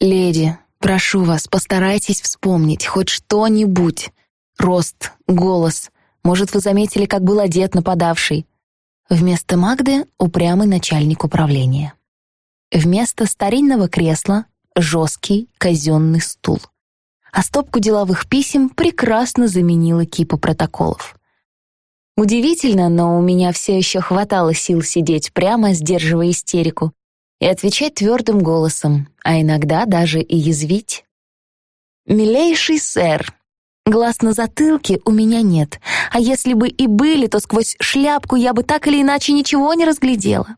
«Леди, прошу вас, постарайтесь вспомнить хоть что-нибудь. Рост, голос. Может, вы заметили, как был одет нападавший?» Вместо Магды — упрямый начальник управления. Вместо старинного кресла — жесткий казенный стул. А стопку деловых писем прекрасно заменила кипа протоколов. Удивительно, но у меня все еще хватало сил сидеть прямо, сдерживая истерику, и отвечать твердым голосом, а иногда даже и язвить. «Милейший сэр, глаз на затылке у меня нет, а если бы и были, то сквозь шляпку я бы так или иначе ничего не разглядела».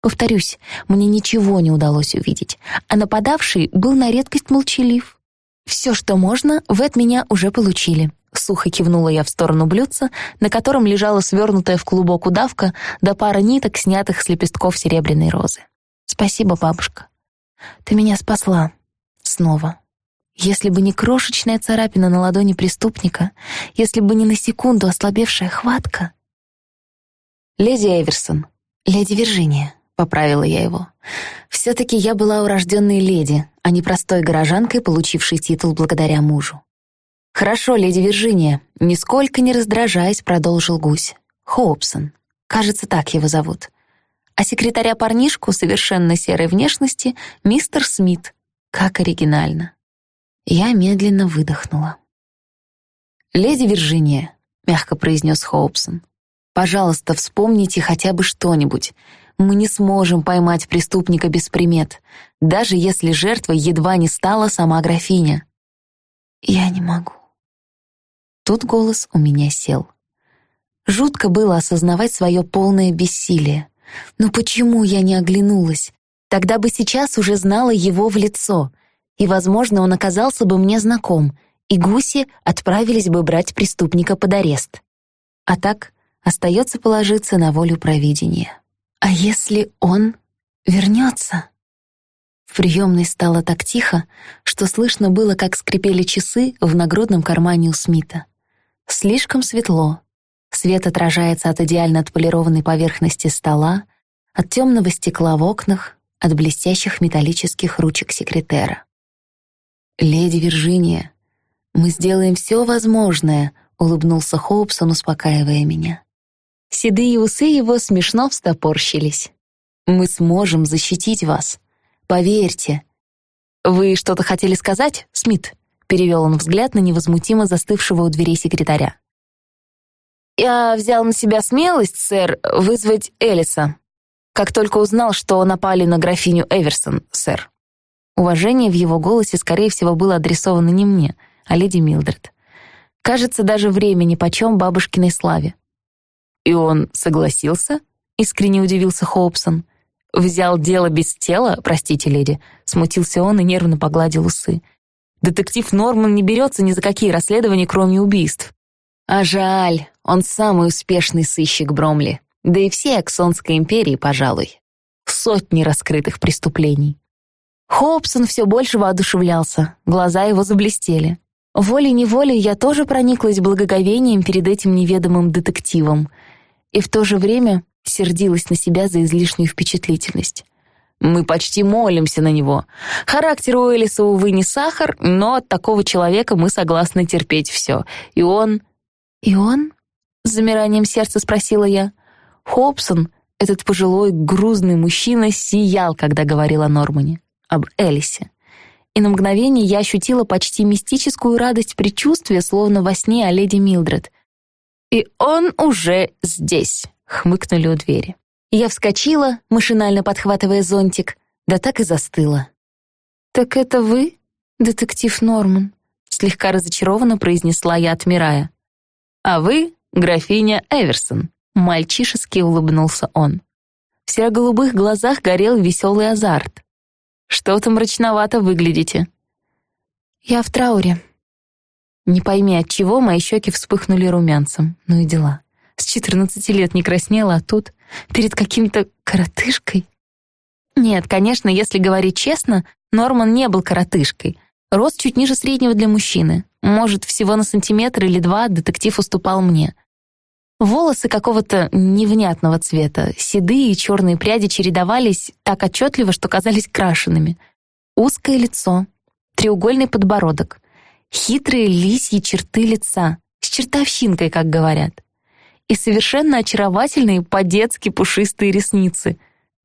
Повторюсь, мне ничего не удалось увидеть, а нападавший был на редкость молчалив. Все, что можно, вы от меня уже получили. Сухо кивнула я в сторону блюдца, на котором лежала свернутая в клубок удавка да пара ниток, снятых с лепестков серебряной розы. «Спасибо, бабушка. Ты меня спасла. Снова. Если бы не крошечная царапина на ладони преступника, если бы не на секунду ослабевшая хватка...» «Леди Эверсон, леди Виржиния», — поправила я его. «Все-таки я была урожденной леди, а не простой горожанкой, получившей титул благодаря мужу. «Хорошо, леди Виржиния», — нисколько не раздражаясь, продолжил гусь. «Хоупсон. Кажется, так его зовут. А секретаря-парнишку совершенно серой внешности — мистер Смит. Как оригинально». Я медленно выдохнула. «Леди Виржиния», — мягко произнес Хоупсон, «пожалуйста, вспомните хотя бы что-нибудь. Мы не сможем поймать преступника без примет, даже если жертвой едва не стала сама графиня». «Я не могу», Тут голос у меня сел. Жутко было осознавать свое полное бессилие. Но почему я не оглянулась? Тогда бы сейчас уже знала его в лицо, и, возможно, он оказался бы мне знаком, и гуси отправились бы брать преступника под арест. А так остается положиться на волю провидения. А если он вернется? В приемной стало так тихо, что слышно было, как скрипели часы в нагрудном кармане у Смита. Слишком светло. Свет отражается от идеально отполированной поверхности стола, от темного стекла в окнах, от блестящих металлических ручек секретера. «Леди Виржиния, мы сделаем все возможное», — улыбнулся Хоупсон, успокаивая меня. Седые усы его смешно встопорщились. «Мы сможем защитить вас. Поверьте». «Вы что-то хотели сказать, Смит?» Перевел он взгляд на невозмутимо застывшего у дверей секретаря. «Я взял на себя смелость, сэр, вызвать Элиса, как только узнал, что напали на графиню Эверсон, сэр». Уважение в его голосе, скорее всего, было адресовано не мне, а леди Милдред. Кажется, даже времени почем бабушкиной славе. «И он согласился?» — искренне удивился Хоупсон. «Взял дело без тела, простите, леди», — смутился он и нервно погладил усы. Детектив Норман не берется ни за какие расследования, кроме убийств. А жаль, он самый успешный сыщик Бромли. Да и всей Аксонской империи, пожалуй. Сотни раскрытых преступлений. Хобсон все больше воодушевлялся, глаза его заблестели. Волей-неволей я тоже прониклась благоговением перед этим неведомым детективом и в то же время сердилась на себя за излишнюю впечатлительность. Мы почти молимся на него. Характер у Элиса, увы, не сахар, но от такого человека мы согласны терпеть все. И он... И он? С замиранием сердца спросила я. Хобсон, этот пожилой, грузный мужчина, сиял, когда говорил о Нормане, об Элисе. И на мгновение я ощутила почти мистическую радость предчувствия, словно во сне о леди Милдред. «И он уже здесь», — хмыкнули у двери. Я вскочила, машинально подхватывая зонтик, да так и застыла. «Так это вы, детектив Норман?» Слегка разочарованно произнесла я, отмирая. «А вы, графиня Эверсон», — мальчишески улыбнулся он. В серо-голубых глазах горел веселый азарт. «Что-то мрачновато выглядите». «Я в трауре». Не пойми, от чего мои щеки вспыхнули румянцем. Ну и дела. С четырнадцати лет не краснела, а тут перед каким-то коротышкой. Нет, конечно, если говорить честно, Норман не был коротышкой. Рост чуть ниже среднего для мужчины. Может, всего на сантиметр или два детектив уступал мне. Волосы какого-то невнятного цвета, седые и черные пряди чередовались так отчетливо, что казались крашенными. Узкое лицо, треугольный подбородок, хитрые лисьи черты лица, с чертовщинкой, как говорят, и совершенно очаровательные по-детски пушистые ресницы,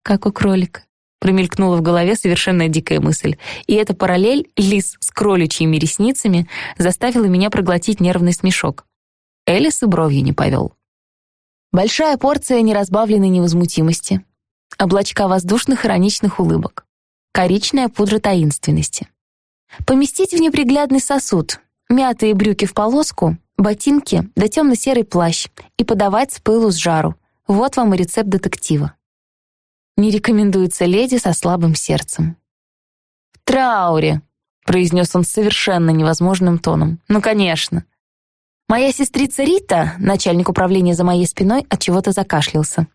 как у кролика. Промелькнула в голове совершенно дикая мысль, и эта параллель лис с кроличьими ресницами заставила меня проглотить нервный смешок. Элис и бровью не повел. Большая порция неразбавленной невозмутимости, облачка воздушных ироничных улыбок, коричная пудра таинственности. Поместить в неприглядный сосуд мятые брюки в полоску, ботинки да темно-серый плащ и подавать с пылу с жару. Вот вам и рецепт детектива. Не рекомендуется леди со слабым сердцем. «В трауре», — произнес он совершенно невозможным тоном. «Ну, конечно». Моя сестрица Рита, начальник управления за моей спиной, от чего-то закашлялся.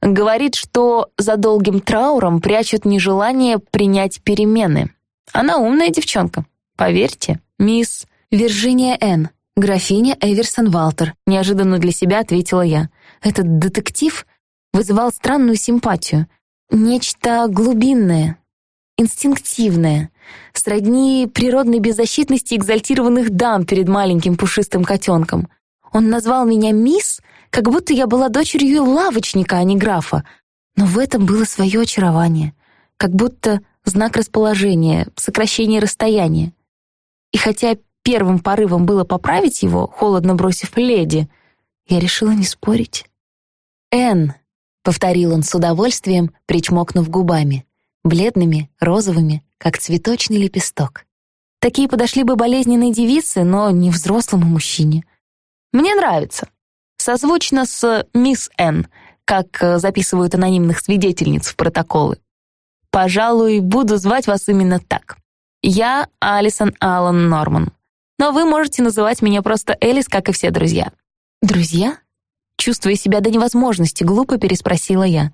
Говорит, что за долгим трауром прячут нежелание принять перемены. Она умная девчонка. Поверьте, мисс Вирджиния Н., графиня Эверсон Валтер, неожиданно для себя ответила я. Этот детектив вызывал странную симпатию. Нечто глубинное, инстинктивное, сродни природной беззащитности экзальтированных дам перед маленьким пушистым котенком. Он назвал меня мисс, как будто я была дочерью лавочника, а не графа. Но в этом было свое очарование, как будто знак расположения, сокращение расстояния. И хотя первым порывом было поправить его, холодно бросив леди, я решила не спорить. «Энн», — повторил он с удовольствием, причмокнув губами, бледными, розовыми, как цветочный лепесток. Такие подошли бы болезненной девице, но не взрослому мужчине. «Мне нравится. Созвучно с «Мисс Н», как э, записывают анонимных свидетельниц в протоколы. Пожалуй, буду звать вас именно так. Я Алисон Аллан Норман. Но вы можете называть меня просто Элис, как и все друзья». «Друзья?» Чувствуя себя до невозможности, глупо переспросила я.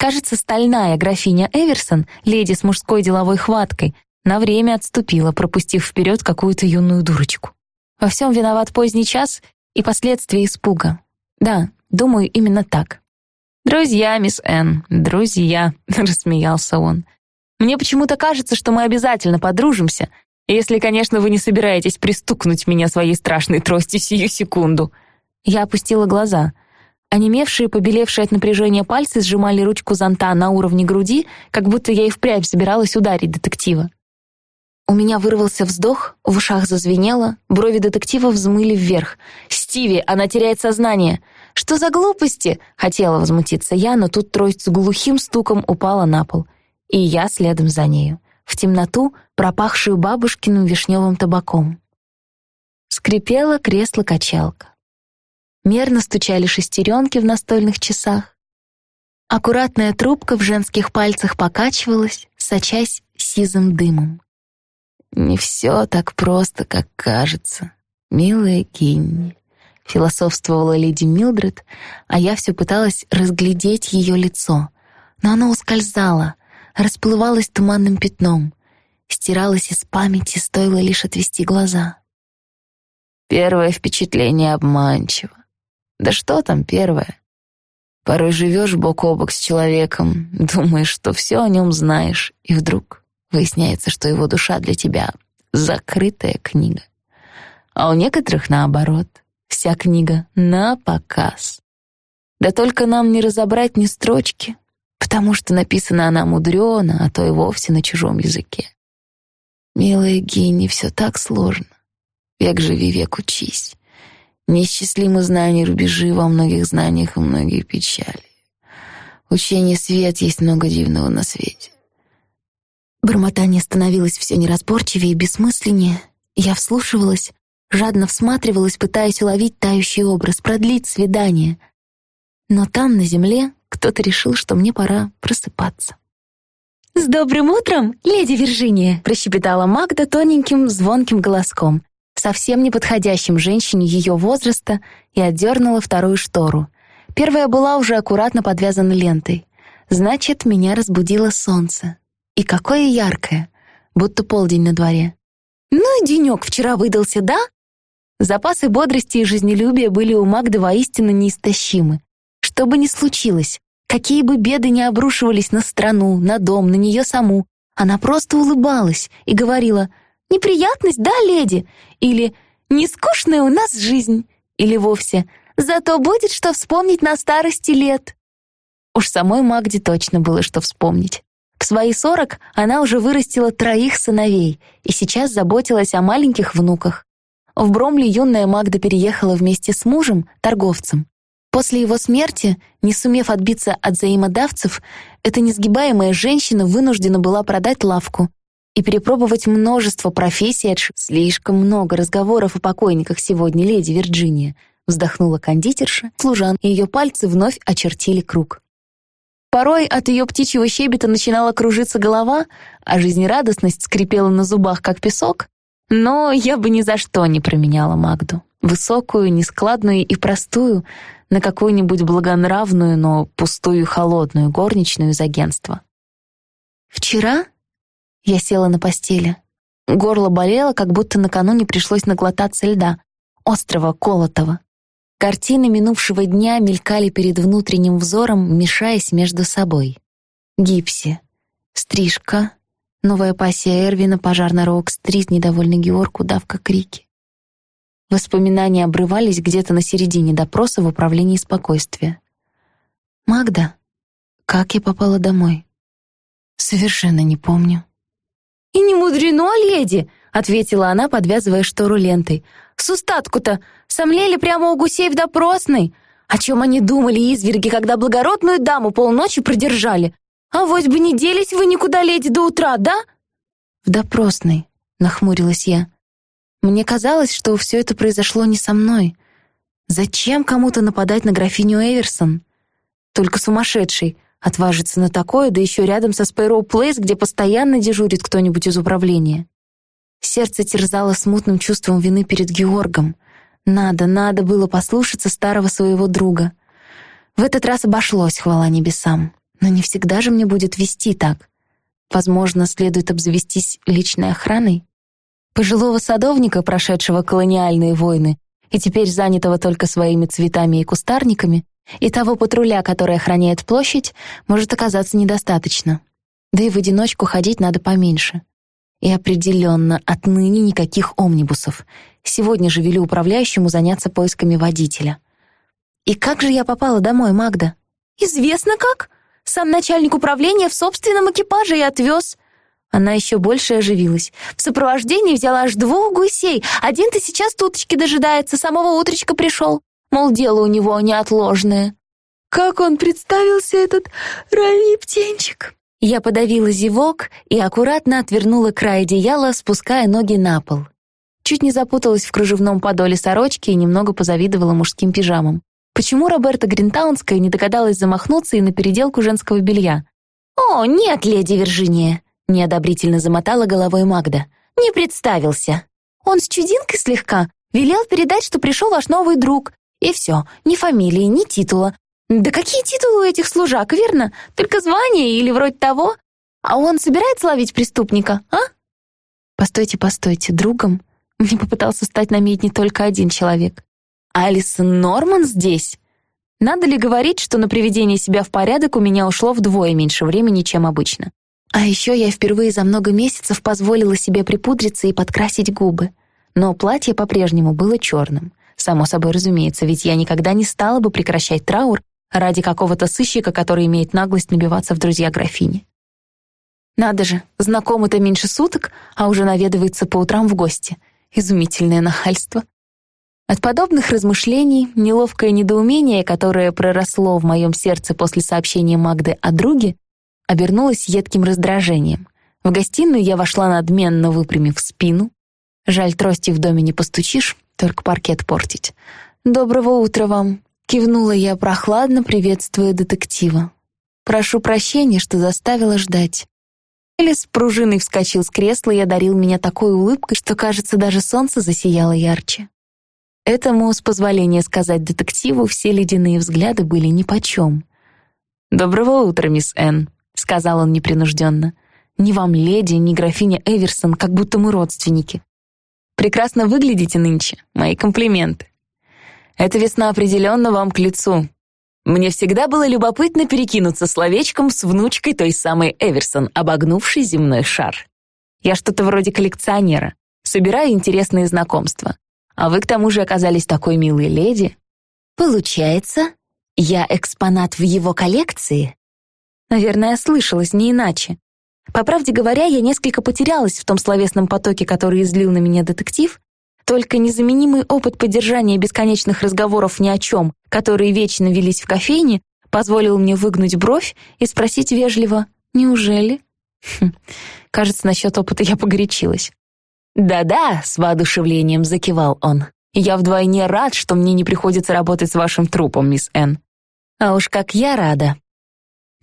Кажется, стальная графиня Эверсон, леди с мужской деловой хваткой, на время отступила, пропустив вперед какую-то юную дурочку. Во всем виноват поздний час и последствия испуга. Да, думаю, именно так. «Друзья, мисс Энн, друзья», — рассмеялся он. «Мне почему-то кажется, что мы обязательно подружимся, если, конечно, вы не собираетесь пристукнуть меня своей страшной тростью сию секунду». Я опустила глаза — Онемевшие, побелевшие от напряжения пальцы сжимали ручку зонта на уровне груди, как будто я и впрямь собиралась ударить детектива. У меня вырвался вздох, в ушах зазвенело, брови детектива взмыли вверх. «Стиви, она теряет сознание!» «Что за глупости?» — хотела возмутиться я, но тут трость с глухим стуком упала на пол. И я следом за нею. В темноту, пропахшую бабушкиным вишневым табаком. Скрипело кресло-качалка. Мерно стучали шестеренки в настольных часах. Аккуратная трубка в женских пальцах покачивалась, сочась сизым дымом. «Не все так просто, как кажется, милая Кинни», — философствовала леди Милдред, а я все пыталась разглядеть ее лицо. Но оно ускользало, расплывалось туманным пятном, стиралось из памяти, стоило лишь отвести глаза. Первое впечатление обманчиво. Да что там первое? Порой живешь бок о бок с человеком, думаешь, что все о нем знаешь, и вдруг выясняется, что его душа для тебя — закрытая книга. А у некоторых, наоборот, вся книга на показ. Да только нам не разобрать ни строчки, потому что написана она мудрено, а то и вовсе на чужом языке. Милая Гинни, все так сложно. Век живи, век учись. Неисчислимы знания рубежи во многих знаниях и многие печали. Учение свет есть много дивного на свете. Бормотание становилось все неразборчивее и бессмысленнее. Я вслушивалась, жадно всматривалась, пытаясь уловить тающий образ, продлить свидание. Но там, на земле, кто-то решил, что мне пора просыпаться. «С добрым утром, леди Виржиния!» — прощебетала Магда тоненьким, звонким голоском совсем неподходящим женщине ее возраста, и отдернула вторую штору. Первая была уже аккуратно подвязана лентой. Значит, меня разбудило солнце. И какое яркое, будто полдень на дворе. Ну и денек вчера выдался, да? Запасы бодрости и жизнелюбия были у Магды воистину неистощимы. Что бы ни случилось, какие бы беды ни обрушивались на страну, на дом, на нее саму, Она просто улыбалась и говорила «Неприятность, да, леди?» или «Не скучная у нас жизнь?» или вовсе «Зато будет что вспомнить на старости лет». Уж самой Магде точно было что вспомнить. В свои сорок она уже вырастила троих сыновей и сейчас заботилась о маленьких внуках. В Бромли юная Магда переехала вместе с мужем, торговцем. После его смерти, не сумев отбиться от взаимодавцев, эта несгибаемая женщина вынуждена была продать лавку и перепробовать множество профессий. Слишком много разговоров о покойниках сегодня, леди Вирджиния, вздохнула кондитерша, служан, и ее пальцы вновь очертили круг. Порой от ее птичьего щебета начинала кружиться голова, а жизнерадостность скрипела на зубах, как песок, но я бы ни за что не променяла Магду. Высокую, нескладную и простую на какую-нибудь благонравную, но пустую холодную горничную из агентства. Вчера я села на постели. Горло болело, как будто накануне пришлось наглотаться льда, острого, колотого. Картины минувшего дня мелькали перед внутренним взором, мешаясь между собой. Гипси, стрижка, новая пассия Эрвина, пожар на Роук-стрит, недовольный Георг, удавка крики. Воспоминания обрывались где-то на середине допроса в управлении спокойствия. «Магда, как я попала домой?» «Совершенно не помню». «И не мудрено, леди!» — ответила она, подвязывая штору лентой. «С устатку-то сомлели прямо у гусей в допросной. О чем они думали, изверги, когда благородную даму полночи продержали? А вот бы не делись вы никуда, леди, до утра, да?» «В допросной», — нахмурилась я. «Мне казалось, что все это произошло не со мной. Зачем кому-то нападать на графиню Эверсон? Только сумасшедший отважится на такое, да еще рядом со Спейроу Плейс, где постоянно дежурит кто-нибудь из управления. Сердце терзало смутным чувством вины перед Георгом. Надо, надо было послушаться старого своего друга. В этот раз обошлось, хвала небесам. Но не всегда же мне будет вести так. Возможно, следует обзавестись личной охраной? Пожилого садовника, прошедшего колониальные войны, и теперь занятого только своими цветами и кустарниками, и того патруля, который охраняет площадь, может оказаться недостаточно. Да и в одиночку ходить надо поменьше. И определенно, отныне никаких омнибусов. Сегодня же велю управляющему заняться поисками водителя. И как же я попала домой, Магда? Известно как. Сам начальник управления в собственном экипаже и отвез. Она еще больше оживилась. В сопровождении взяла аж двух гусей. Один-то сейчас туточки дожидается, самого утречка пришел. Мол, дело у него неотложное. Как он представился, этот ранний птенчик? Я подавила зевок и аккуратно отвернула край одеяла, спуская ноги на пол. Чуть не запуталась в кружевном подоле сорочки и немного позавидовала мужским пижамам. Почему Роберта Гринтаунская не догадалась замахнуться и на переделку женского белья? «О, нет, леди Виржиния!» — неодобрительно замотала головой Магда. «Не представился. Он с чудинкой слегка. Велел передать, что пришел ваш новый друг. И все, ни фамилии, ни титула. Да какие титулы у этих служак, верно? Только звание или вроде того? А он собирается ловить преступника, а? Постойте, постойте, другом мне попытался стать на медне только один человек. Алисон Норман здесь? Надо ли говорить, что на приведение себя в порядок у меня ушло вдвое меньше времени, чем обычно? А еще я впервые за много месяцев позволила себе припудриться и подкрасить губы. Но платье по-прежнему было черным. Само собой разумеется, ведь я никогда не стала бы прекращать траур ради какого-то сыщика, который имеет наглость набиваться в друзья графини. Надо же, знакомы-то меньше суток, а уже наведывается по утрам в гости. Изумительное нахальство. От подобных размышлений неловкое недоумение, которое проросло в моем сердце после сообщения Магды о друге, обернулось едким раздражением. В гостиную я вошла надменно, выпрямив спину. Жаль, трости в доме не постучишь, только паркет портить. «Доброго утра вам!» Кивнула я прохладно, приветствуя детектива. «Прошу прощения, что заставила ждать». Элис пружиной вскочил с кресла и одарил меня такой улыбкой, что, кажется, даже солнце засияло ярче. Этому, с позволения сказать детективу, все ледяные взгляды были нипочем. «Доброго утра, мисс Энн», — сказал он непринужденно. «Ни вам леди, ни графиня Эверсон, как будто мы родственники. Прекрасно выглядите нынче, мои комплименты». Эта весна определенно вам к лицу. Мне всегда было любопытно перекинуться словечком с внучкой той самой Эверсон, обогнувшей земной шар. Я что-то вроде коллекционера, собираю интересные знакомства. А вы к тому же оказались такой милой леди. Получается, я экспонат в его коллекции? Наверное, слышалась не иначе. По правде говоря, я несколько потерялась в том словесном потоке, который излил на меня детектив, только незаменимый опыт поддержания бесконечных разговоров ни о чем, которые вечно велись в кофейне, позволил мне выгнуть бровь и спросить вежливо «Неужели?» хм, Кажется, насчет опыта я погорячилась. «Да-да», — с воодушевлением закивал он. «Я вдвойне рад, что мне не приходится работать с вашим трупом, мисс Н. А уж как я рада.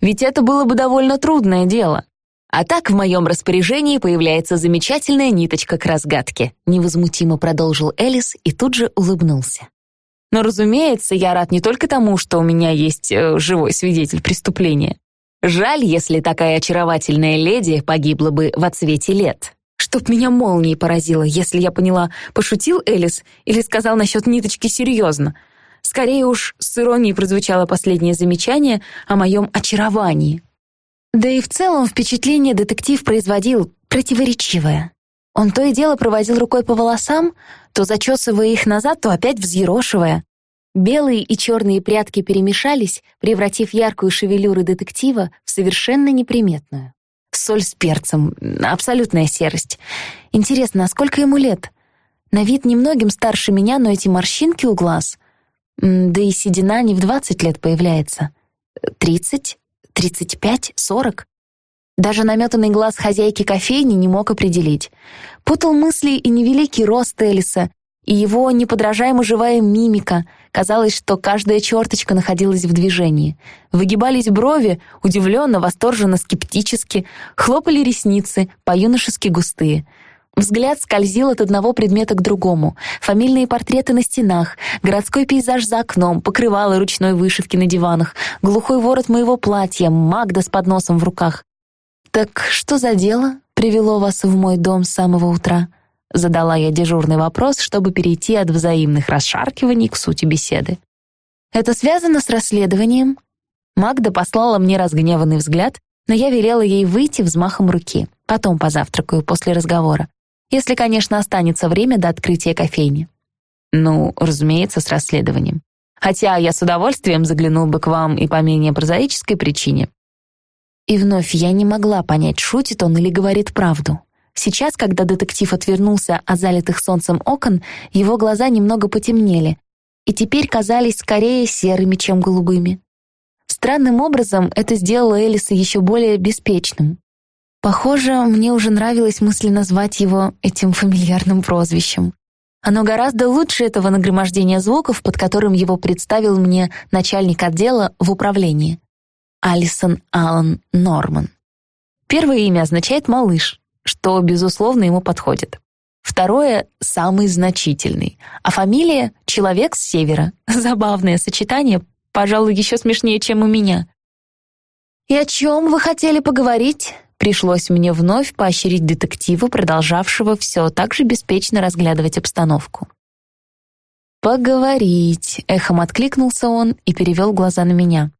Ведь это было бы довольно трудное дело. А так в моем распоряжении появляется замечательная ниточка к разгадке», невозмутимо продолжил Элис и тут же улыбнулся. «Но, разумеется, я рад не только тому, что у меня есть э, живой свидетель преступления. Жаль, если такая очаровательная леди погибла бы в отсвете лет. Чтоб меня молнией поразило, если я поняла, пошутил Элис или сказал насчет ниточки серьезно. Скорее уж, с иронией прозвучало последнее замечание о моем очаровании. Да и в целом впечатление детектив производил противоречивое. Он то и дело проводил рукой по волосам, то зачесывая их назад, то опять взъерошивая. Белые и черные прядки перемешались, превратив яркую шевелюру детектива в совершенно неприметную. Соль с перцем, абсолютная серость. Интересно, а сколько ему лет? На вид немногим старше меня, но эти морщинки у глаз. Да и седина не в двадцать лет появляется. Тридцать? Тридцать пять? Сорок? Даже наметанный глаз хозяйки кофейни не мог определить. Путал мысли и невеликий рост Элиса, и его неподражаемо живая мимика. Казалось, что каждая черточка находилась в движении. Выгибались брови, удивленно, восторженно, скептически, хлопали ресницы, по-юношески густые — Взгляд скользил от одного предмета к другому. Фамильные портреты на стенах, городской пейзаж за окном, покрывало ручной вышивки на диванах, глухой ворот моего платья, Магда с подносом в руках. «Так что за дело привело вас в мой дом с самого утра?» Задала я дежурный вопрос, чтобы перейти от взаимных расшаркиваний к сути беседы. «Это связано с расследованием?» Магда послала мне разгневанный взгляд, но я велела ей выйти взмахом руки. Потом позавтракаю после разговора если, конечно, останется время до открытия кофейни. Ну, разумеется, с расследованием. Хотя я с удовольствием заглянул бы к вам и по менее прозаической причине. И вновь я не могла понять, шутит он или говорит правду. Сейчас, когда детектив отвернулся от залитых солнцем окон, его глаза немного потемнели и теперь казались скорее серыми, чем голубыми. Странным образом это сделало Элиса еще более беспечным. Похоже, мне уже нравилось мысленно звать его этим фамильярным прозвищем. Оно гораздо лучше этого нагромождения звуков, под которым его представил мне начальник отдела в управлении. Алисон Аллен Норман. Первое имя означает «малыш», что, безусловно, ему подходит. Второе — самый значительный, а фамилия — «человек с севера». Забавное сочетание, пожалуй, еще смешнее, чем у меня. «И о чем вы хотели поговорить?» Пришлось мне вновь поощрить детектива, продолжавшего все так же беспечно разглядывать обстановку. «Поговорить», — эхом откликнулся он и перевел глаза на меня.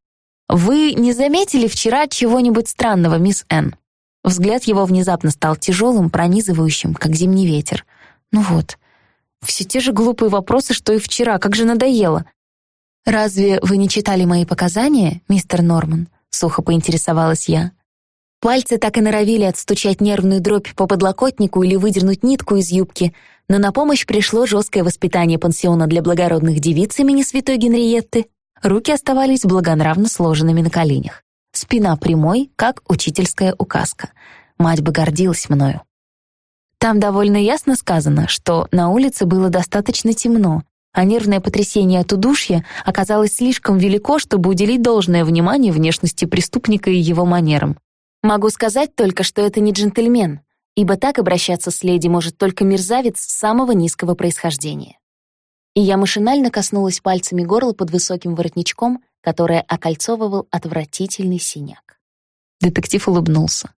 «Вы не заметили вчера чего-нибудь странного, мисс Н?» Взгляд его внезапно стал тяжелым, пронизывающим, как зимний ветер. «Ну вот, все те же глупые вопросы, что и вчера, как же надоело!» «Разве вы не читали мои показания, мистер Норман?» — сухо поинтересовалась я. Пальцы так и норовили отстучать нервную дробь по подлокотнику или выдернуть нитку из юбки, но на помощь пришло жесткое воспитание пансиона для благородных девиц имени святой Генриетты. Руки оставались благонравно сложенными на коленях. Спина прямой, как учительская указка. Мать бы гордилась мною. Там довольно ясно сказано, что на улице было достаточно темно, а нервное потрясение от удушья оказалось слишком велико, чтобы уделить должное внимание внешности преступника и его манерам. Могу сказать только, что это не джентльмен, ибо так обращаться с леди может только мерзавец самого низкого происхождения. И я машинально коснулась пальцами горла под высоким воротничком, которое окольцовывал отвратительный синяк. Детектив улыбнулся.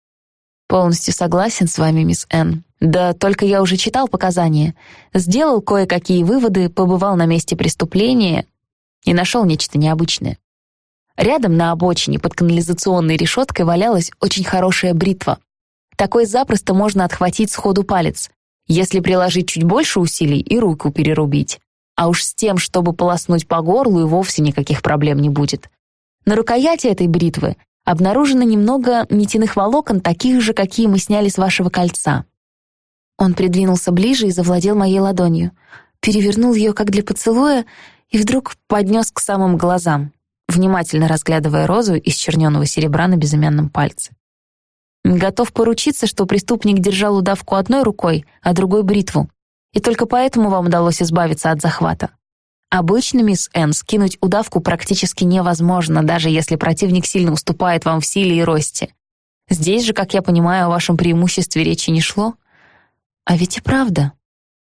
«Полностью согласен с вами, мисс Н. Да только я уже читал показания, сделал кое-какие выводы, побывал на месте преступления и нашел нечто необычное. Рядом на обочине под канализационной решеткой валялась очень хорошая бритва. Такой запросто можно отхватить сходу палец, если приложить чуть больше усилий и руку перерубить. А уж с тем, чтобы полоснуть по горлу, и вовсе никаких проблем не будет. На рукояти этой бритвы обнаружено немного нитяных волокон, таких же, какие мы сняли с вашего кольца. Он придвинулся ближе и завладел моей ладонью, перевернул ее как для поцелуя и вдруг поднес к самым глазам, внимательно разглядывая розу из черненого серебра на безымянном пальце. Готов поручиться, что преступник держал удавку одной рукой, а другой — бритву. И только поэтому вам удалось избавиться от захвата. Обычно, мисс Энн, скинуть удавку практически невозможно, даже если противник сильно уступает вам в силе и росте. Здесь же, как я понимаю, о вашем преимуществе речи не шло. А ведь и правда.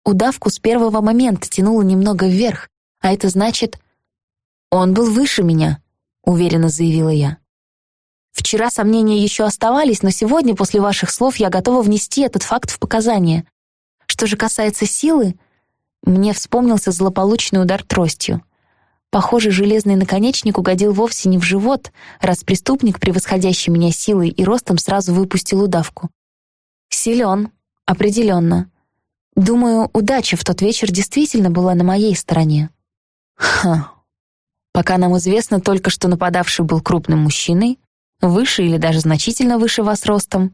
Удавку с первого момента тянуло немного вверх, а это значит... «Он был выше меня», — уверенно заявила я. Вчера сомнения еще оставались, но сегодня, после ваших слов, я готова внести этот факт в показания. Что же касается силы, мне вспомнился злополучный удар тростью. Похоже, железный наконечник угодил вовсе не в живот, раз преступник, превосходящий меня силой и ростом, сразу выпустил удавку. Силен, определенно. Думаю, удача в тот вечер действительно была на моей стороне. Ха. Пока нам известно только, что нападавший был крупным мужчиной, выше или даже значительно выше вас ростом.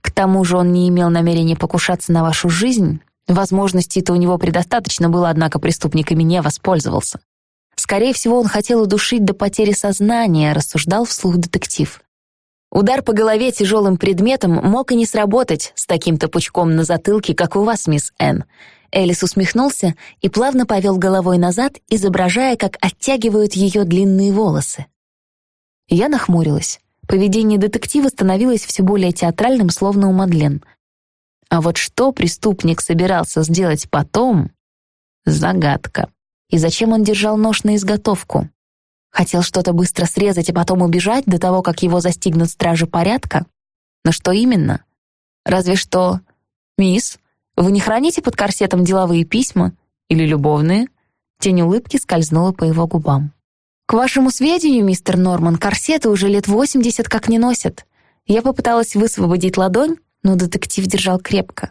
К тому же он не имел намерения покушаться на вашу жизнь. Возможностей-то у него предостаточно было, однако преступник ими не воспользовался. Скорее всего, он хотел удушить до потери сознания, рассуждал вслух детектив. Удар по голове тяжелым предметом мог и не сработать с таким-то пучком на затылке, как у вас, мисс Энн. Элис усмехнулся и плавно повел головой назад, изображая, как оттягивают ее длинные волосы. Я нахмурилась. Поведение детектива становилось все более театральным, словно у Мадлен. А вот что преступник собирался сделать потом — загадка. И зачем он держал нож на изготовку? Хотел что-то быстро срезать и потом убежать до того, как его застигнут стражи порядка? Но что именно? Разве что... «Мисс, вы не храните под корсетом деловые письма? Или любовные?» Тень улыбки скользнула по его губам. «К вашему сведению, мистер Норман, корсеты уже лет восемьдесят как не носят. Я попыталась высвободить ладонь, но детектив держал крепко.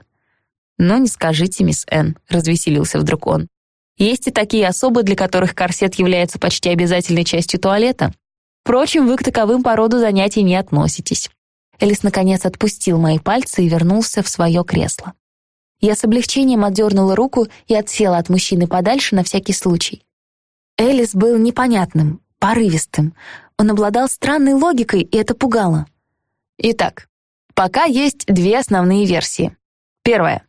«Ну, не скажите, мисс Энн», — развеселился вдруг он. «Есть и такие особы, для которых корсет является почти обязательной частью туалета. Впрочем, вы к таковым по роду занятий не относитесь». Элис, наконец, отпустил мои пальцы и вернулся в свое кресло. Я с облегчением отдернула руку и отсела от мужчины подальше на всякий случай. Элис был непонятным, порывистым. Он обладал странной логикой, и это пугало. Итак, пока есть две основные версии. Первая.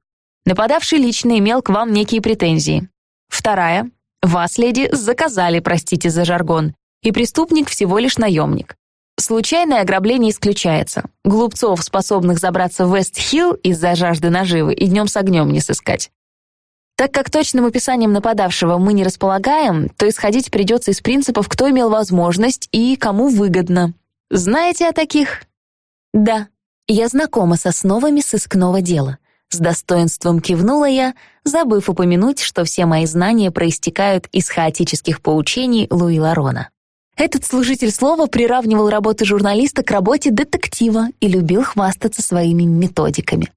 Нападавший лично имел к вам некие претензии. Вторая. Вас, леди, заказали, простите за жаргон, и преступник всего лишь наемник. Случайное ограбление исключается. Глупцов, способных забраться в Вест-Хилл из-за жажды наживы, и днем с огнем не сыскать. Так как точным описанием нападавшего мы не располагаем, то исходить придется из принципов, кто имел возможность и кому выгодно. Знаете о таких? Да, я знакома с основами сыскного дела. С достоинством кивнула я, забыв упомянуть, что все мои знания проистекают из хаотических поучений Луи Ларона. Этот служитель слова приравнивал работы журналиста к работе детектива и любил хвастаться своими методиками.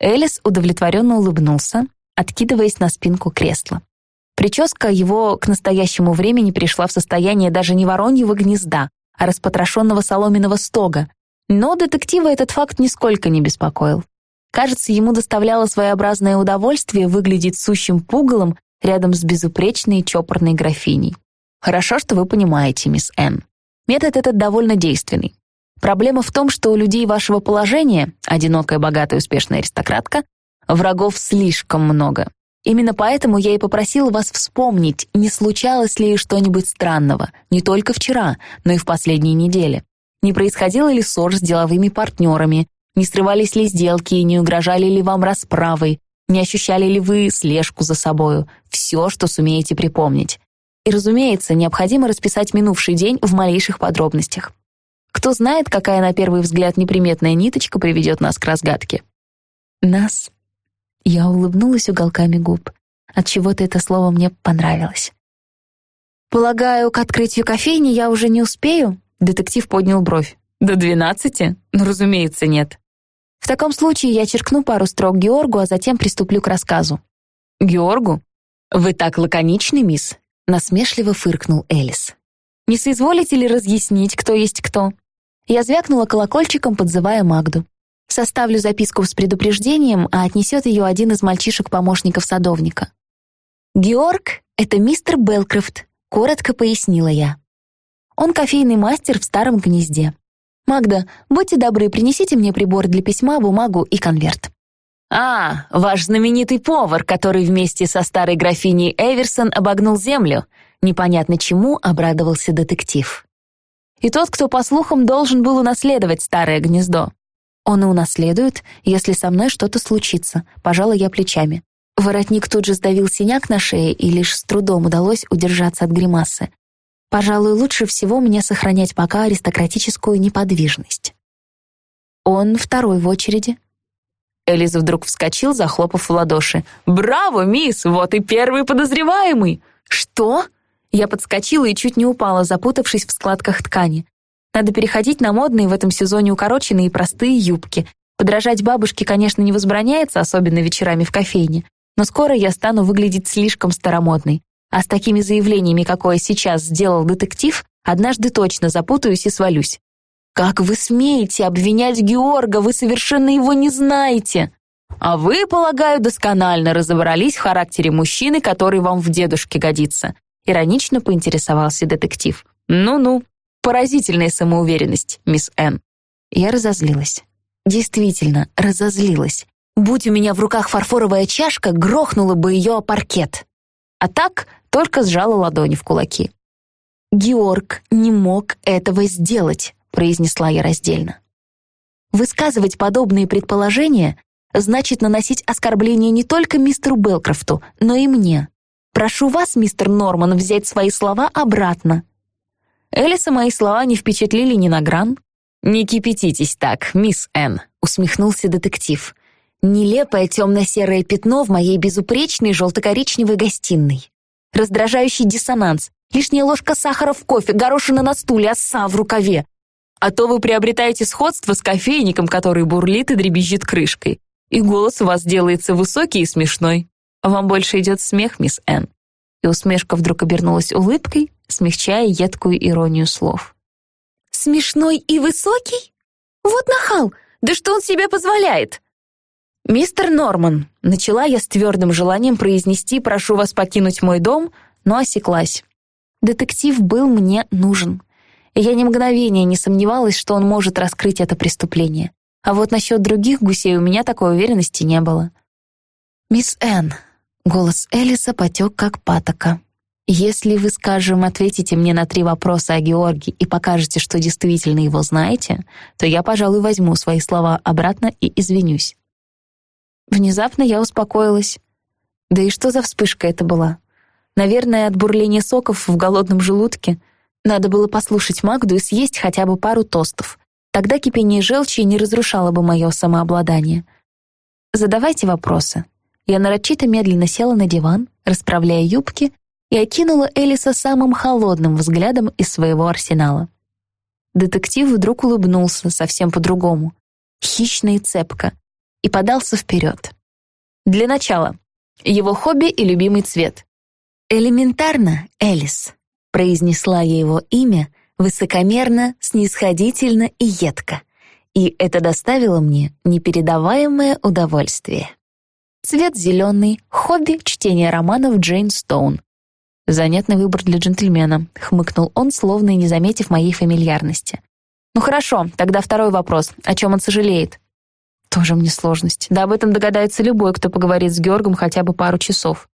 Элис удовлетворенно улыбнулся, откидываясь на спинку кресла. Прическа его к настоящему времени пришла в состояние даже не вороньего гнезда, а распотрошенного соломенного стога. Но детектива этот факт нисколько не беспокоил. Кажется, ему доставляло своеобразное удовольствие выглядеть сущим пугалом рядом с безупречной чопорной графиней. Хорошо, что вы понимаете, мисс Н. Метод этот довольно действенный. Проблема в том, что у людей вашего положения, одинокая, богатая, успешная аристократка, Врагов слишком много. Именно поэтому я и попросила вас вспомнить, не случалось ли что-нибудь странного, не только вчера, но и в последние недели. Не происходило ли ссор с деловыми партнерами, не срывались ли сделки, не угрожали ли вам расправой, не ощущали ли вы слежку за собою, все, что сумеете припомнить. И, разумеется, необходимо расписать минувший день в малейших подробностях. Кто знает, какая на первый взгляд неприметная ниточка приведет нас к разгадке. Нас я улыбнулась уголками губ. От чего-то это слово мне понравилось. «Полагаю, к открытию кофейни я уже не успею?» Детектив поднял бровь. «До двенадцати? Ну, разумеется, нет». «В таком случае я черкну пару строк Георгу, а затем приступлю к рассказу». «Георгу? Вы так лаконичны, мисс?» Насмешливо фыркнул Элис. «Не соизволите ли разъяснить, кто есть кто?» Я звякнула колокольчиком, подзывая Магду. Составлю записку с предупреждением, а отнесет ее один из мальчишек-помощников садовника. «Георг — это мистер Белкрофт», — коротко пояснила я. «Он кофейный мастер в старом гнезде. Магда, будьте добры, принесите мне прибор для письма, бумагу и конверт». «А, ваш знаменитый повар, который вместе со старой графиней Эверсон обогнул землю», непонятно чему обрадовался детектив. «И тот, кто, по слухам, должен был унаследовать старое гнездо. Он и унаследует, если со мной что-то случится. Пожалуй, я плечами. Воротник тут же сдавил синяк на шее, и лишь с трудом удалось удержаться от гримасы. Пожалуй, лучше всего мне сохранять пока аристократическую неподвижность. Он второй в очереди. Элиз вдруг вскочил, захлопав в ладоши. «Браво, мисс! Вот и первый подозреваемый!» «Что?» Я подскочила и чуть не упала, запутавшись в складках ткани. Надо переходить на модные в этом сезоне укороченные и простые юбки. Подражать бабушке, конечно, не возбраняется, особенно вечерами в кофейне, но скоро я стану выглядеть слишком старомодной. А с такими заявлениями, какое сейчас сделал детектив, однажды точно запутаюсь и свалюсь. «Как вы смеете обвинять Георга? Вы совершенно его не знаете!» «А вы, полагаю, досконально разобрались в характере мужчины, который вам в дедушке годится», иронично поинтересовался детектив. «Ну-ну, Поразительная самоуверенность, мисс Н. Я разозлилась. Действительно, разозлилась. Будь у меня в руках фарфоровая чашка, грохнула бы ее о паркет. А так только сжала ладони в кулаки. «Георг не мог этого сделать», — произнесла я раздельно. Высказывать подобные предположения значит наносить оскорбление не только мистеру Белкрофту, но и мне. Прошу вас, мистер Норман, взять свои слова обратно. Элиса мои слова не впечатлили ни на гран. «Не кипятитесь так, мисс Н», — усмехнулся детектив. «Нелепое темно-серое пятно в моей безупречной желто-коричневой гостиной. Раздражающий диссонанс, лишняя ложка сахара в кофе, горошина на стуле, оса в рукаве. А то вы приобретаете сходство с кофейником, который бурлит и дребезжит крышкой. И голос у вас делается высокий и смешной. Вам больше идет смех, мисс Н. И усмешка вдруг обернулась улыбкой, смягчая едкую иронию слов. «Смешной и высокий? Вот нахал! Да что он себе позволяет?» «Мистер Норман», — начала я с твердым желанием произнести «прошу вас покинуть мой дом», но осеклась. Детектив был мне нужен. Я ни мгновения не сомневалась, что он может раскрыть это преступление. А вот насчет других гусей у меня такой уверенности не было. «Мисс Энн», — голос Элиса потек как патока. Если вы, скажем, ответите мне на три вопроса о Георге и покажете, что действительно его знаете, то я, пожалуй, возьму свои слова обратно и извинюсь. Внезапно я успокоилась. Да и что за вспышка это была? Наверное, от бурления соков в голодном желудке. Надо было послушать Магду и съесть хотя бы пару тостов. Тогда кипение желчи не разрушало бы мое самообладание. Задавайте вопросы. Я нарочито медленно села на диван, расправляя юбки и окинула Элиса самым холодным взглядом из своего арсенала. Детектив вдруг улыбнулся совсем по-другому, хищно и цепко, и подался вперед. Для начала, его хобби и любимый цвет. «Элементарно, Элис», — произнесла я его имя высокомерно, снисходительно и едко, и это доставило мне непередаваемое удовольствие. Цвет зеленый, хобби — чтение романов Джейн Стоун, «Занятный выбор для джентльмена», — хмыкнул он, словно и не заметив моей фамильярности. «Ну хорошо, тогда второй вопрос. О чем он сожалеет?» «Тоже мне сложность. Да об этом догадается любой, кто поговорит с Георгом хотя бы пару часов».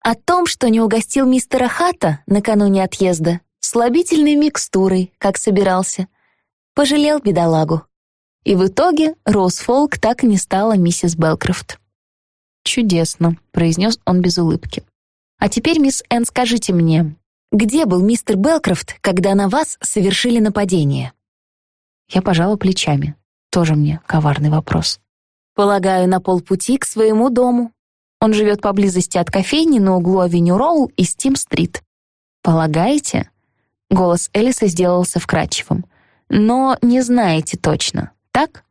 «О том, что не угостил мистера Хата накануне отъезда, слабительной микстурой, как собирался. Пожалел бедолагу. И в итоге Роуз Фолк так и не стала миссис Белкрофт». «Чудесно», — произнес он без улыбки. А теперь, мисс Энн, скажите мне, где был мистер Белкрофт, когда на вас совершили нападение?» Я пожала плечами. Тоже мне коварный вопрос. «Полагаю, на полпути к своему дому. Он живет поблизости от кофейни на углу авеню Роул и Стим-стрит. «Полагаете?» Голос Элиса сделался вкрадчивым. «Но не знаете точно, так?»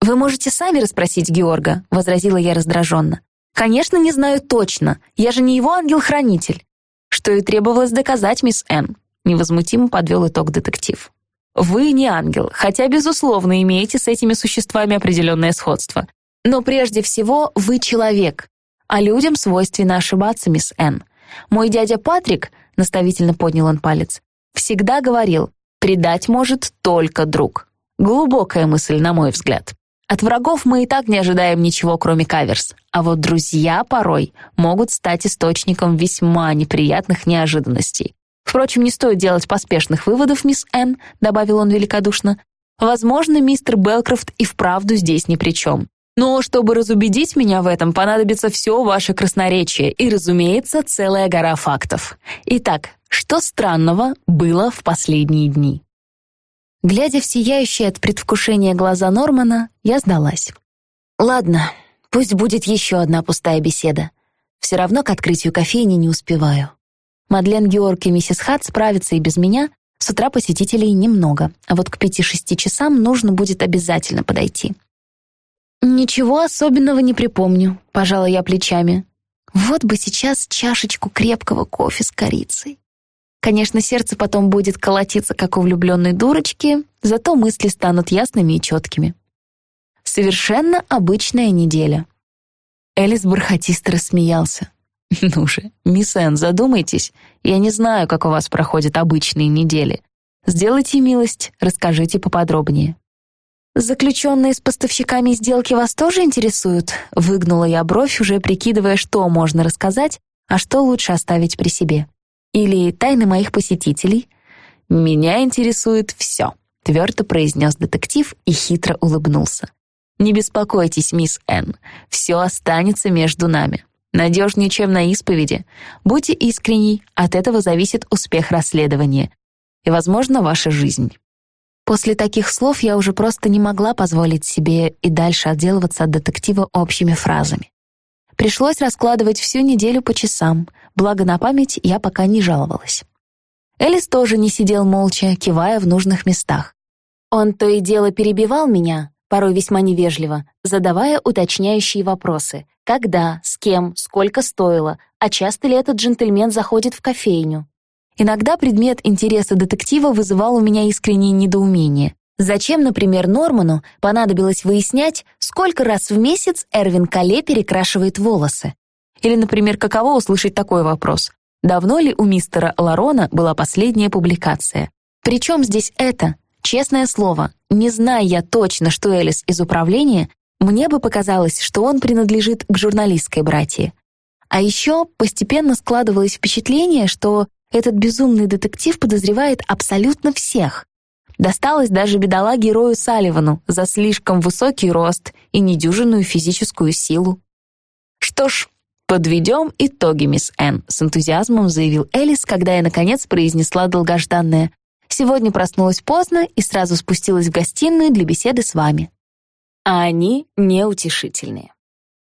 «Вы можете сами расспросить Георга», — возразила я раздраженно. «Конечно, не знаю точно. Я же не его ангел-хранитель». «Что и требовалось доказать, мисс Н», — невозмутимо подвел итог детектив. «Вы не ангел, хотя, безусловно, имеете с этими существами определенное сходство. Но прежде всего вы человек, а людям свойственно ошибаться, мисс Н. Мой дядя Патрик, наставительно поднял он палец, всегда говорил, предать может только друг. Глубокая мысль, на мой взгляд. От врагов мы и так не ожидаем ничего, кроме каверс. А вот друзья порой могут стать источником весьма неприятных неожиданностей. Впрочем, не стоит делать поспешных выводов, мисс Н, добавил он великодушно. Возможно, мистер Белкрофт и вправду здесь ни при чем. Но чтобы разубедить меня в этом, понадобится все ваше красноречие и, разумеется, целая гора фактов. Итак, что странного было в последние дни? Глядя в сияющие от предвкушения глаза Нормана, я сдалась. Ладно, пусть будет еще одна пустая беседа. Все равно к открытию кофейни не успеваю. Мадлен Георг и миссис Хат справятся и без меня. С утра посетителей немного, а вот к пяти-шести часам нужно будет обязательно подойти. «Ничего особенного не припомню», — пожала я плечами. «Вот бы сейчас чашечку крепкого кофе с корицей». Конечно, сердце потом будет колотиться, как у влюбленной дурочки, зато мысли станут ясными и четкими. Совершенно обычная неделя. Элис бархатисто рассмеялся. «Ну же, мисс Энн, задумайтесь. Я не знаю, как у вас проходят обычные недели. Сделайте милость, расскажите поподробнее». «Заключенные с поставщиками сделки вас тоже интересуют?» Выгнула я бровь, уже прикидывая, что можно рассказать, а что лучше оставить при себе. «Или тайны моих посетителей?» «Меня интересует все», — твердо произнес детектив и хитро улыбнулся. «Не беспокойтесь, мисс Н. Все останется между нами. Надежнее, чем на исповеди. Будьте искренней, от этого зависит успех расследования. И, возможно, ваша жизнь». После таких слов я уже просто не могла позволить себе и дальше отделываться от детектива общими фразами. Пришлось раскладывать всю неделю по часам, благо на память я пока не жаловалась. Элис тоже не сидел молча, кивая в нужных местах. Он то и дело перебивал меня, порой весьма невежливо, задавая уточняющие вопросы. Когда, с кем, сколько стоило, а часто ли этот джентльмен заходит в кофейню. Иногда предмет интереса детектива вызывал у меня искреннее недоумение. Зачем, например, Норману понадобилось выяснять, сколько раз в месяц Эрвин Кале перекрашивает волосы? Или, например, каково услышать такой вопрос? Давно ли у мистера Ларона была последняя публикация? Причем здесь это? Честное слово, не зная я точно, что Элис из управления, мне бы показалось, что он принадлежит к журналистской братье. А еще постепенно складывалось впечатление, что этот безумный детектив подозревает абсолютно всех. Досталось даже бедолаге-герою Салливану за слишком высокий рост и недюжинную физическую силу. «Что ж, подведем итоги, мисс Энн», — с энтузиазмом заявил Элис, когда я, наконец, произнесла долгожданное. «Сегодня проснулась поздно и сразу спустилась в гостиную для беседы с вами». А они неутешительные.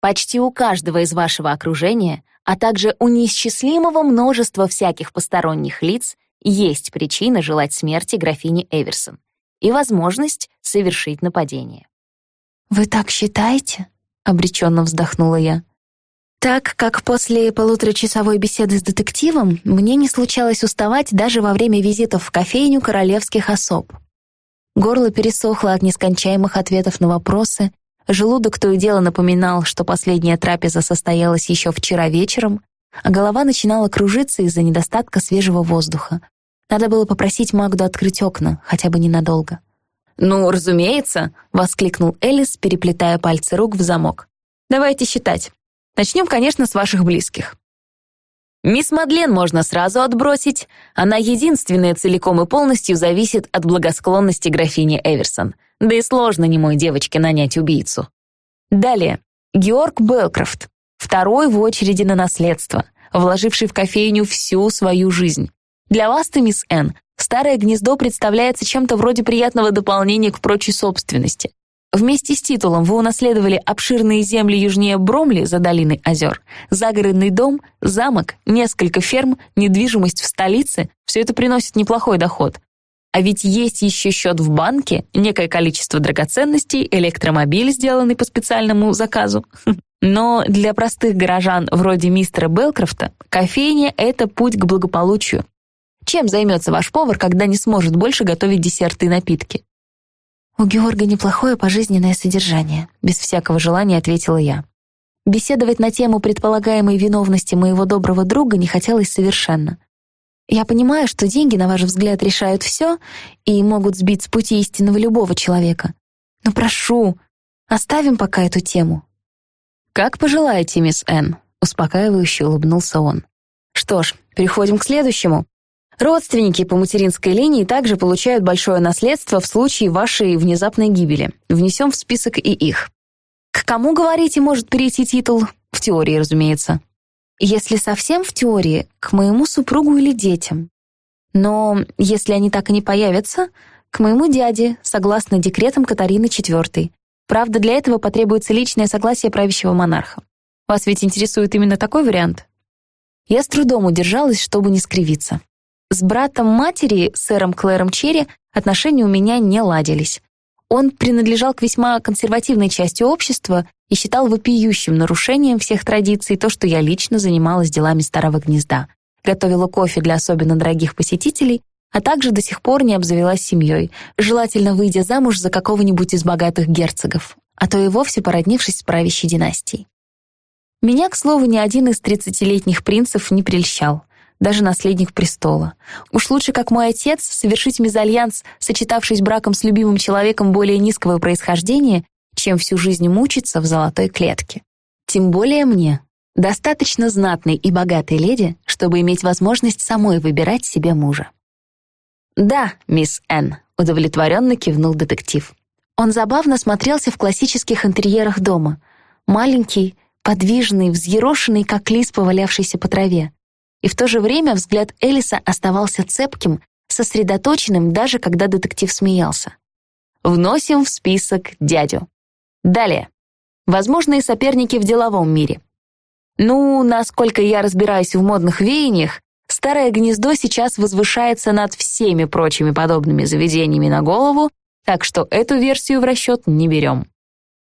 Почти у каждого из вашего окружения а также у неисчислимого множества всяких посторонних лиц есть причина желать смерти графини Эверсон и возможность совершить нападение. «Вы так считаете?» — обреченно вздохнула я. Так как после полуторачасовой беседы с детективом мне не случалось уставать даже во время визитов в кофейню королевских особ. Горло пересохло от нескончаемых ответов на вопросы, Желудок то и дело напоминал, что последняя трапеза состоялась еще вчера вечером, а голова начинала кружиться из-за недостатка свежего воздуха. Надо было попросить Магду открыть окна, хотя бы ненадолго. «Ну, разумеется!» — воскликнул Элис, переплетая пальцы рук в замок. «Давайте считать. Начнем, конечно, с ваших близких. Мисс Мадлен можно сразу отбросить. Она единственная целиком и полностью зависит от благосклонности графини Эверсон — да и сложно не мой девочке нанять убийцу. Далее. Георг Белкрофт. Второй в очереди на наследство, вложивший в кофейню всю свою жизнь. Для вас-то, мисс Н, старое гнездо представляется чем-то вроде приятного дополнения к прочей собственности. Вместе с титулом вы унаследовали обширные земли южнее Бромли за долиной озер, загородный дом, замок, несколько ферм, недвижимость в столице. Все это приносит неплохой доход. А ведь есть еще счет в банке, некое количество драгоценностей, электромобиль, сделанный по специальному заказу. Но для простых горожан вроде мистера Белкрофта кофейня — это путь к благополучию. Чем займется ваш повар, когда не сможет больше готовить десерты и напитки? «У Георга неплохое пожизненное содержание», — без всякого желания ответила я. Беседовать на тему предполагаемой виновности моего доброго друга не хотелось совершенно. Я понимаю, что деньги, на ваш взгляд, решают все и могут сбить с пути истинного любого человека. Но прошу, оставим пока эту тему. «Как пожелаете, мисс Н», — успокаивающе улыбнулся он. «Что ж, переходим к следующему. Родственники по материнской линии также получают большое наследство в случае вашей внезапной гибели. Внесем в список и их. К кому, говорите, может перейти титул? В теории, разумеется. Если совсем в теории, к моему супругу или детям. Но если они так и не появятся, к моему дяде, согласно декретам Катарины IV. Правда, для этого потребуется личное согласие правящего монарха. Вас ведь интересует именно такой вариант? Я с трудом удержалась, чтобы не скривиться. С братом матери, сэром Клэром Черри, отношения у меня не ладились. Он принадлежал к весьма консервативной части общества и считал вопиющим нарушением всех традиций то, что я лично занималась делами старого гнезда. Готовила кофе для особенно дорогих посетителей, а также до сих пор не обзавелась семьей, желательно выйдя замуж за какого-нибудь из богатых герцогов, а то и вовсе породнившись с правящей династией. Меня, к слову, ни один из тридцатилетних принцев не прельщал даже наследник престола. Уж лучше, как мой отец, совершить мезальянс, сочетавшись браком с любимым человеком более низкого происхождения, чем всю жизнь мучиться в золотой клетке. Тем более мне, достаточно знатной и богатой леди, чтобы иметь возможность самой выбирать себе мужа. «Да, мисс Н», — удовлетворенно кивнул детектив. Он забавно смотрелся в классических интерьерах дома. Маленький, подвижный, взъерошенный, как лист, повалявшийся по траве. И в то же время взгляд Элиса оставался цепким, сосредоточенным, даже когда детектив смеялся. Вносим в список дядю. Далее. Возможные соперники в деловом мире. Ну, насколько я разбираюсь в модных веяниях, старое гнездо сейчас возвышается над всеми прочими подобными заведениями на голову, так что эту версию в расчет не берем.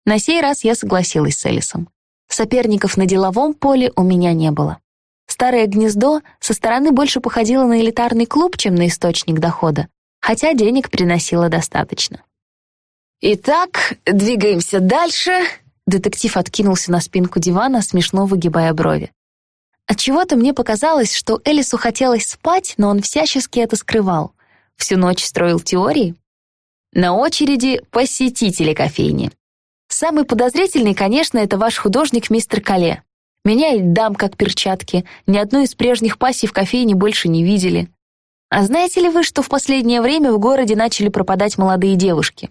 На сей раз я согласилась с Элисом. Соперников на деловом поле у меня не было. Старое гнездо со стороны больше походило на элитарный клуб, чем на источник дохода, хотя денег приносило достаточно. «Итак, двигаемся дальше», — детектив откинулся на спинку дивана, смешно выгибая брови. Отчего-то мне показалось, что Элису хотелось спать, но он всячески это скрывал. Всю ночь строил теории. На очереди посетители кофейни. Самый подозрительный, конечно, это ваш художник мистер Кале. Меняет дам, как перчатки. Ни одной из прежних пассий в кофейне больше не видели. А знаете ли вы, что в последнее время в городе начали пропадать молодые девушки?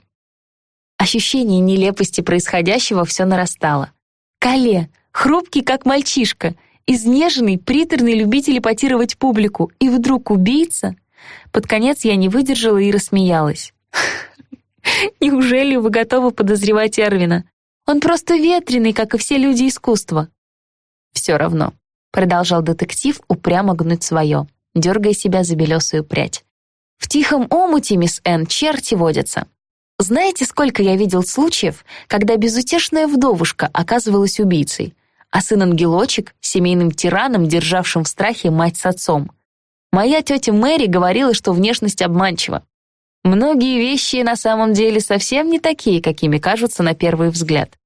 Ощущение нелепости происходящего все нарастало. Кале, хрупкий, как мальчишка, изнеженный, приторный любитель эпатировать публику, и вдруг убийца? Под конец я не выдержала и рассмеялась. Неужели вы готовы подозревать Эрвина? Он просто ветреный, как и все люди искусства все равно», — продолжал детектив упрямо гнуть свое, дергая себя за белесую прядь. «В тихом омуте, мисс Н, черти водятся. Знаете, сколько я видел случаев, когда безутешная вдовушка оказывалась убийцей, а сын-ангелочек — семейным тираном, державшим в страхе мать с отцом? Моя тетя Мэри говорила, что внешность обманчива. Многие вещи на самом деле совсем не такие, какими кажутся на первый взгляд.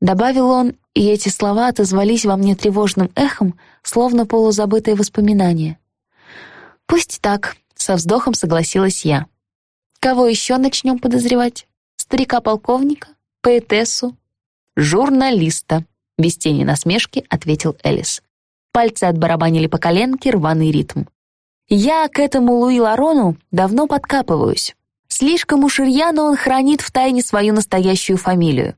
Добавил он, и эти слова отозвались во мне тревожным эхом, словно полузабытые воспоминания. «Пусть так», — со вздохом согласилась я. «Кого еще начнем подозревать? Старика-полковника? Поэтессу?» «Журналиста», — без тени насмешки ответил Элис. Пальцы отбарабанили по коленке рваный ритм. «Я к этому Луи Ларону давно подкапываюсь. Слишком уж рьяно он хранит в тайне свою настоящую фамилию.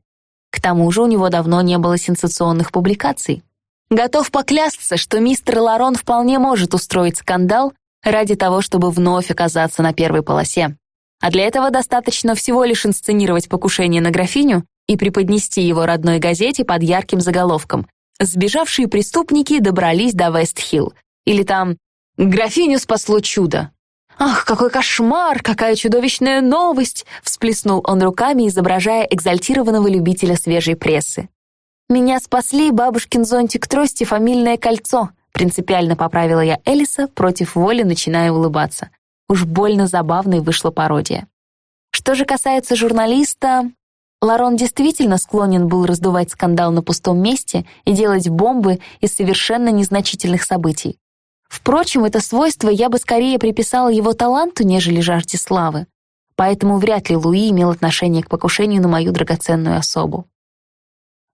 К тому же у него давно не было сенсационных публикаций. Готов поклясться, что мистер Ларон вполне может устроить скандал ради того, чтобы вновь оказаться на первой полосе. А для этого достаточно всего лишь инсценировать покушение на графиню и преподнести его родной газете под ярким заголовком «Сбежавшие преступники добрались до Вест-Хилл» или там «Графиню спасло чудо». «Ах, какой кошмар! Какая чудовищная новость!» всплеснул он руками, изображая экзальтированного любителя свежей прессы. «Меня спасли бабушкин зонтик трости фамильное кольцо», принципиально поправила я Элиса, против воли начиная улыбаться. Уж больно забавной вышла пародия. Что же касается журналиста, Ларон действительно склонен был раздувать скандал на пустом месте и делать бомбы из совершенно незначительных событий. Впрочем, это свойство я бы скорее приписала его таланту, нежели жажде славы. Поэтому вряд ли Луи имел отношение к покушению на мою драгоценную особу.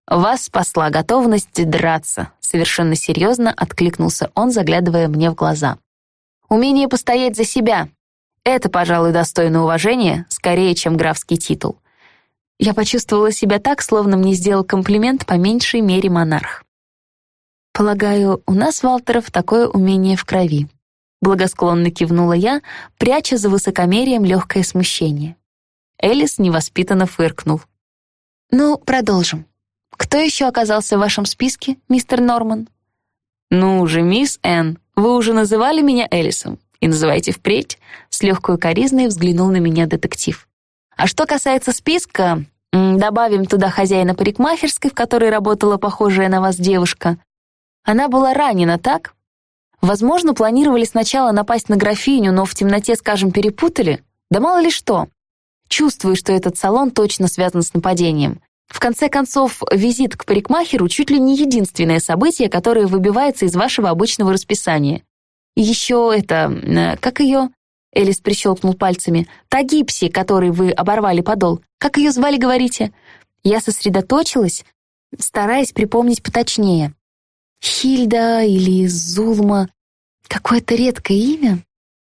«Вас спасла готовность драться», — совершенно серьезно откликнулся он, заглядывая мне в глаза. «Умение постоять за себя — это, пожалуй, достойно уважения, скорее, чем графский титул. Я почувствовала себя так, словно мне сделал комплимент по меньшей мере монарх. «Полагаю, у нас, Валтеров, такое умение в крови», благосклонно кивнула я, пряча за высокомерием легкое смущение. Элис невоспитанно фыркнул. «Ну, продолжим. Кто еще оказался в вашем списке, мистер Норман?» «Ну уже, мисс Энн, вы уже называли меня Элисом, и называйте впредь», с легкой укоризной взглянул на меня детектив. «А что касается списка, Добавим туда хозяина парикмахерской, в которой работала похожая на вас девушка. Она была ранена, так? Возможно, планировали сначала напасть на графиню, но в темноте, скажем, перепутали. Да мало ли что. Чувствую, что этот салон точно связан с нападением. В конце концов, визит к парикмахеру чуть ли не единственное событие, которое выбивается из вашего обычного расписания. Еще это, э, как ее? Элис прищелкнул пальцами. «Та гипси, которой вы оборвали подол. Как ее звали, говорите?» Я сосредоточилась, стараясь припомнить поточнее. Хильда или Зулма. Какое-то редкое имя.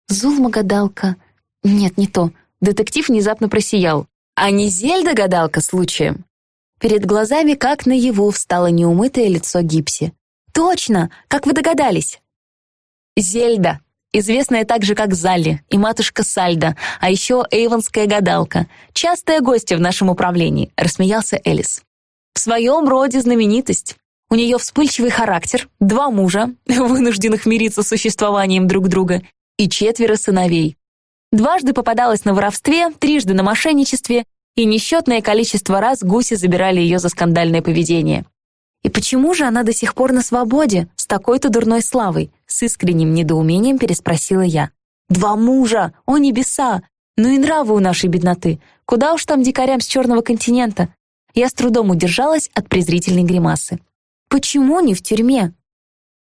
Зулма-гадалка. Нет, не то. Детектив внезапно просиял. А не Зельда-гадалка случаем? Перед глазами, как наяву, встало неумытое лицо Гипси. «Точно! Как вы догадались?» «Зельда!» известная также как Залли и матушка Сальда, а еще эйвонская гадалка, частая гостья в нашем управлении», — рассмеялся Элис. «В своем роде знаменитость. У нее вспыльчивый характер, два мужа, вынужденных мириться с существованием друг друга, и четверо сыновей. Дважды попадалась на воровстве, трижды на мошенничестве, и несчетное количество раз гуси забирали ее за скандальное поведение. И почему же она до сих пор на свободе, с такой-то дурной славой? С искренним недоумением переспросила я. Два мужа! О небеса! Ну и нравы у нашей бедноты. Куда уж там дикарям с черного континента? Я с трудом удержалась от презрительной гримасы. Почему не в тюрьме?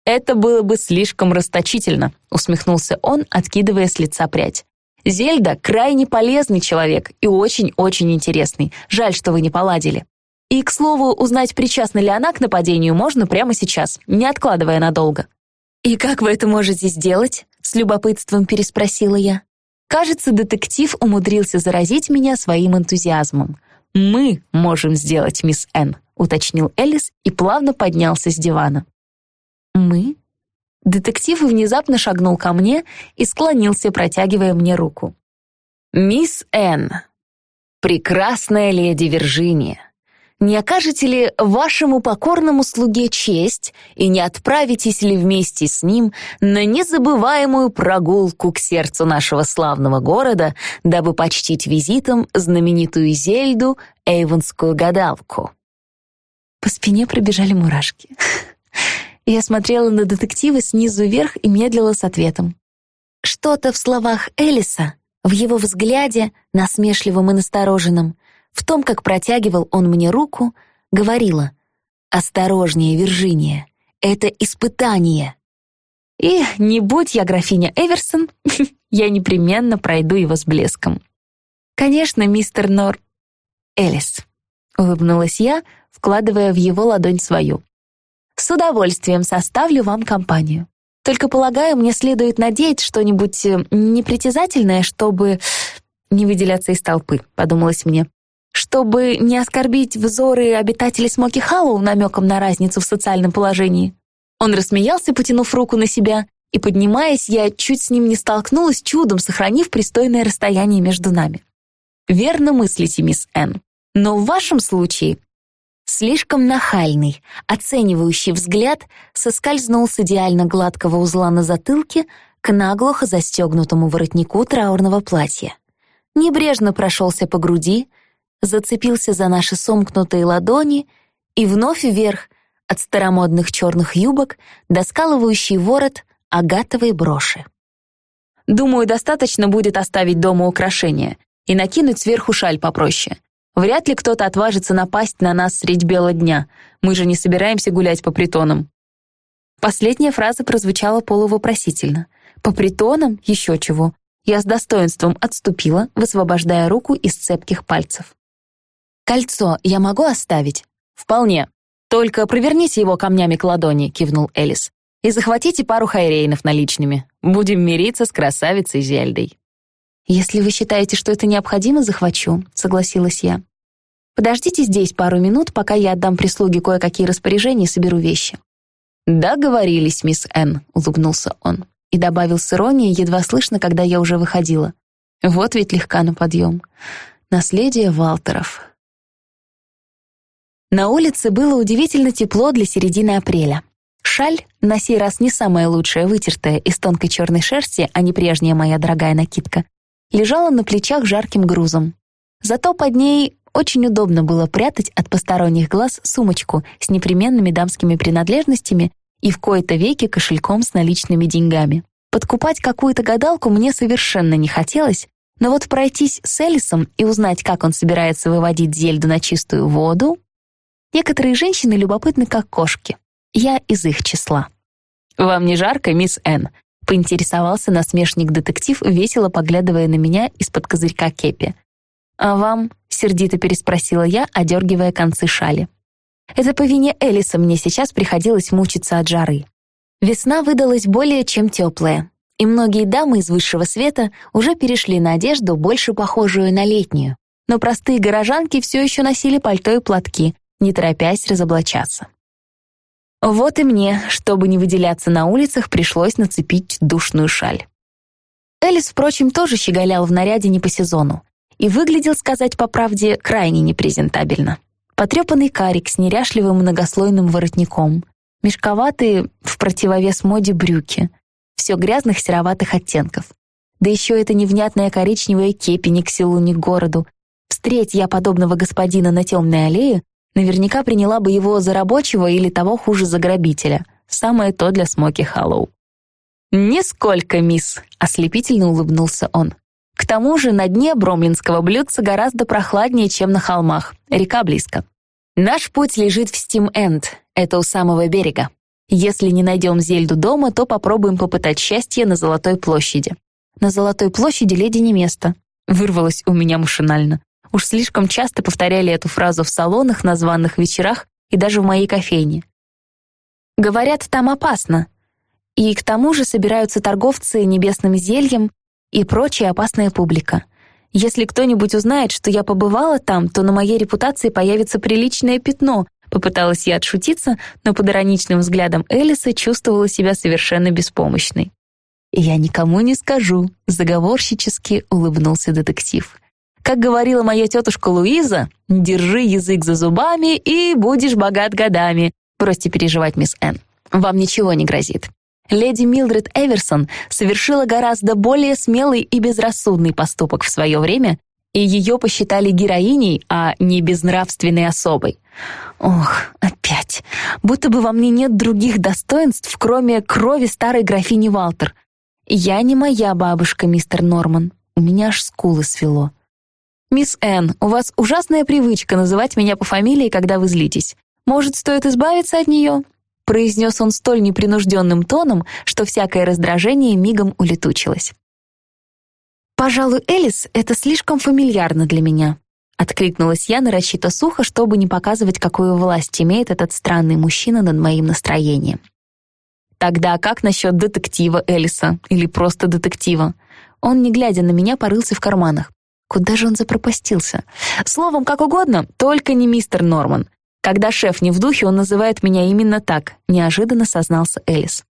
Это было бы слишком расточительно, усмехнулся он, откидывая с лица прядь. Зельда крайне полезный человек и очень-очень интересный. Жаль, что вы не поладили. И, к слову, узнать, причастна ли она к нападению, можно прямо сейчас, не откладывая надолго. «И как вы это можете сделать?» — с любопытством переспросила я. Кажется, детектив умудрился заразить меня своим энтузиазмом. «Мы можем сделать, мисс Энн», — уточнил Элис и плавно поднялся с дивана. «Мы?» Детектив внезапно шагнул ко мне и склонился, протягивая мне руку. «Мисс Энн, прекрасная леди Виржиния, не окажете ли вашему покорному слуге честь и не отправитесь ли вместе с ним на незабываемую прогулку к сердцу нашего славного города, дабы почтить визитом знаменитую Зельду, эйвонскую гадалку?» По спине пробежали мурашки. Я смотрела на детектива снизу вверх и медлила с ответом. Что-то в словах Элиса, в его взгляде, насмешливом и настороженном, в том, как протягивал он мне руку, говорила «Осторожнее, Виржиния, это испытание». И не будь я графиня Эверсон, я непременно пройду его с блеском. «Конечно, мистер Нор...» «Элис», — улыбнулась я, вкладывая в его ладонь свою. «С удовольствием составлю вам компанию. Только, полагаю, мне следует надеть что-нибудь э, непритязательное, чтобы не выделяться из толпы», — подумалось мне чтобы не оскорбить взоры обитателей Смоки Халлоу намеком на разницу в социальном положении. Он рассмеялся, потянув руку на себя, и, поднимаясь, я чуть с ним не столкнулась чудом, сохранив пристойное расстояние между нами. Верно мыслите, мисс Н. Но в вашем случае слишком нахальный, оценивающий взгляд соскользнул с идеально гладкого узла на затылке к наглухо застегнутому воротнику траурного платья. Небрежно прошелся по груди, зацепился за наши сомкнутые ладони и вновь вверх от старомодных черных юбок до скалывающий ворот агатовой броши. Думаю, достаточно будет оставить дома украшения и накинуть сверху шаль попроще. Вряд ли кто-то отважится напасть на нас средь бела дня. Мы же не собираемся гулять по притонам. Последняя фраза прозвучала полувопросительно. По притонам еще чего. Я с достоинством отступила, высвобождая руку из цепких пальцев. «Кольцо я могу оставить?» «Вполне. Только проверните его камнями к ладони», — кивнул Элис и захватите пару хайрейнов наличными. Будем мириться с красавицей Зельдой». «Если вы считаете, что это необходимо, захвачу», — согласилась я. «Подождите здесь пару минут, пока я отдам прислуге кое-какие распоряжения и соберу вещи». «Договорились, мисс Н», — улыбнулся он и добавил с иронией, едва слышно, когда я уже выходила. «Вот ведь легка на подъем. Наследие Валтеров». На улице было удивительно тепло для середины апреля. Шаль, на сей раз не самая лучшая, вытертая из тонкой черной шерсти, а не прежняя моя дорогая накидка, лежала на плечах жарким грузом. Зато под ней очень удобно было прятать от посторонних глаз сумочку с непременными дамскими принадлежностями и в кои-то веки кошельком с наличными деньгами. Подкупать какую-то гадалку мне совершенно не хотелось, но вот пройтись с Элисом и узнать, как он собирается выводить Зельду на чистую воду... Некоторые женщины любопытны, как кошки. Я из их числа. «Вам не жарко, мисс Н?» — поинтересовался насмешник-детектив, весело поглядывая на меня из-под козырька кепи. «А вам?» — сердито переспросила я, одергивая концы шали. Это по вине Элиса мне сейчас приходилось мучиться от жары. Весна выдалась более чем теплая, и многие дамы из высшего света уже перешли на одежду, больше похожую на летнюю. Но простые горожанки все еще носили пальто и платки, не торопясь разоблачаться. Вот и мне, чтобы не выделяться на улицах, пришлось нацепить душную шаль. Элис, впрочем, тоже щеголял в наряде не по сезону и выглядел, сказать по правде, крайне непрезентабельно. Потрепанный карик с неряшливым многослойным воротником, мешковатые в противовес моде брюки, все грязных сероватых оттенков. Да еще это невнятная коричневая кепи ни к селу, ни к городу. Встреть я подобного господина на темной аллее, Наверняка приняла бы его за рабочего или того хуже за грабителя. Самое то для Смоки Халлоу. «Нисколько, мисс», — ослепительно улыбнулся он. «К тому же на дне бромлинского блюдца гораздо прохладнее, чем на холмах. Река близко. Наш путь лежит в Стим-Энд, это у самого берега. Если не найдем Зельду дома, то попробуем попытать счастье на Золотой площади». «На Золотой площади леди не место», — вырвалось у меня машинально. Уж слишком часто повторяли эту фразу в салонах, на званых вечерах и даже в моей кофейне. Говорят, там опасно. И к тому же собираются торговцы небесным зельем и прочая опасная публика. Если кто-нибудь узнает, что я побывала там, то на моей репутации появится приличное пятно. Попыталась я отшутиться, но под ироничным взглядом Элиса чувствовала себя совершенно беспомощной. «Я никому не скажу», — заговорщически улыбнулся детектив. Как говорила моя тетушка Луиза, держи язык за зубами и будешь богат годами. Бросьте переживать, мисс Энн. Вам ничего не грозит. Леди Милдред Эверсон совершила гораздо более смелый и безрассудный поступок в свое время, и ее посчитали героиней, а не безнравственной особой. Ох, опять. Будто бы во мне нет других достоинств, кроме крови старой графини Валтер. Я не моя бабушка, мистер Норман. У меня аж скулы свело. «Мисс Энн, у вас ужасная привычка называть меня по фамилии, когда вы злитесь. Может, стоит избавиться от нее?» произнес он столь непринужденным тоном, что всякое раздражение мигом улетучилось. «Пожалуй, Элис — это слишком фамильярно для меня», откликнулась я нарочито сухо, чтобы не показывать, какую власть имеет этот странный мужчина над моим настроением. «Тогда как насчет детектива Элиса? Или просто детектива?» Он, не глядя на меня, порылся в карманах. Куда же он запропастился? Словом, как угодно, только не мистер Норман. Когда шеф не в духе, он называет меня именно так, неожиданно сознался Элис.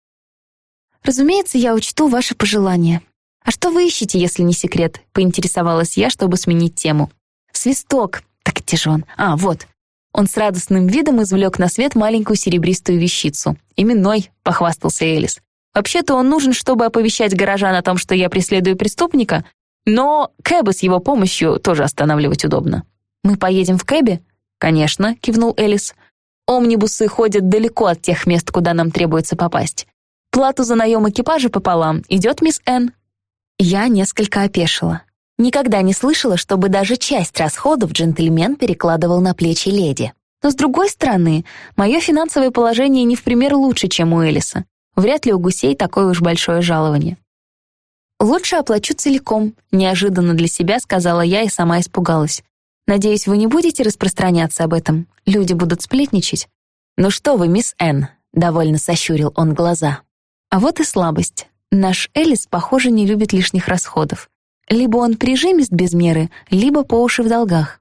«Разумеется, я учту ваши пожелания. А что вы ищете, если не секрет?» — поинтересовалась я, чтобы сменить тему. «Свисток. Так где же он? А, вот». Он с радостным видом извлек на свет маленькую серебристую вещицу. «Именной», — похвастался Элис. «Вообще-то он нужен, чтобы оповещать горожан о том, что я преследую преступника, но Кэба с его помощью тоже останавливать удобно». «Мы поедем в Кэбе?» «Конечно», — кивнул Элис. «Омнибусы ходят далеко от тех мест, куда нам требуется попасть. Плату за наем экипажа пополам идет мисс Н». Я несколько опешила. Никогда не слышала, чтобы даже часть расходов джентльмен перекладывал на плечи леди. Но, с другой стороны, мое финансовое положение не в пример лучше, чем у Элиса. Вряд ли у гусей такое уж большое жалование. «Лучше оплачу целиком», — неожиданно для себя сказала я и сама испугалась. «Надеюсь, вы не будете распространяться об этом? Люди будут сплетничать». «Ну что вы, мисс Н», — довольно сощурил он глаза. А вот и слабость. Наш Элис, похоже, не любит лишних расходов. Либо он прижимист без меры, либо по уши в долгах.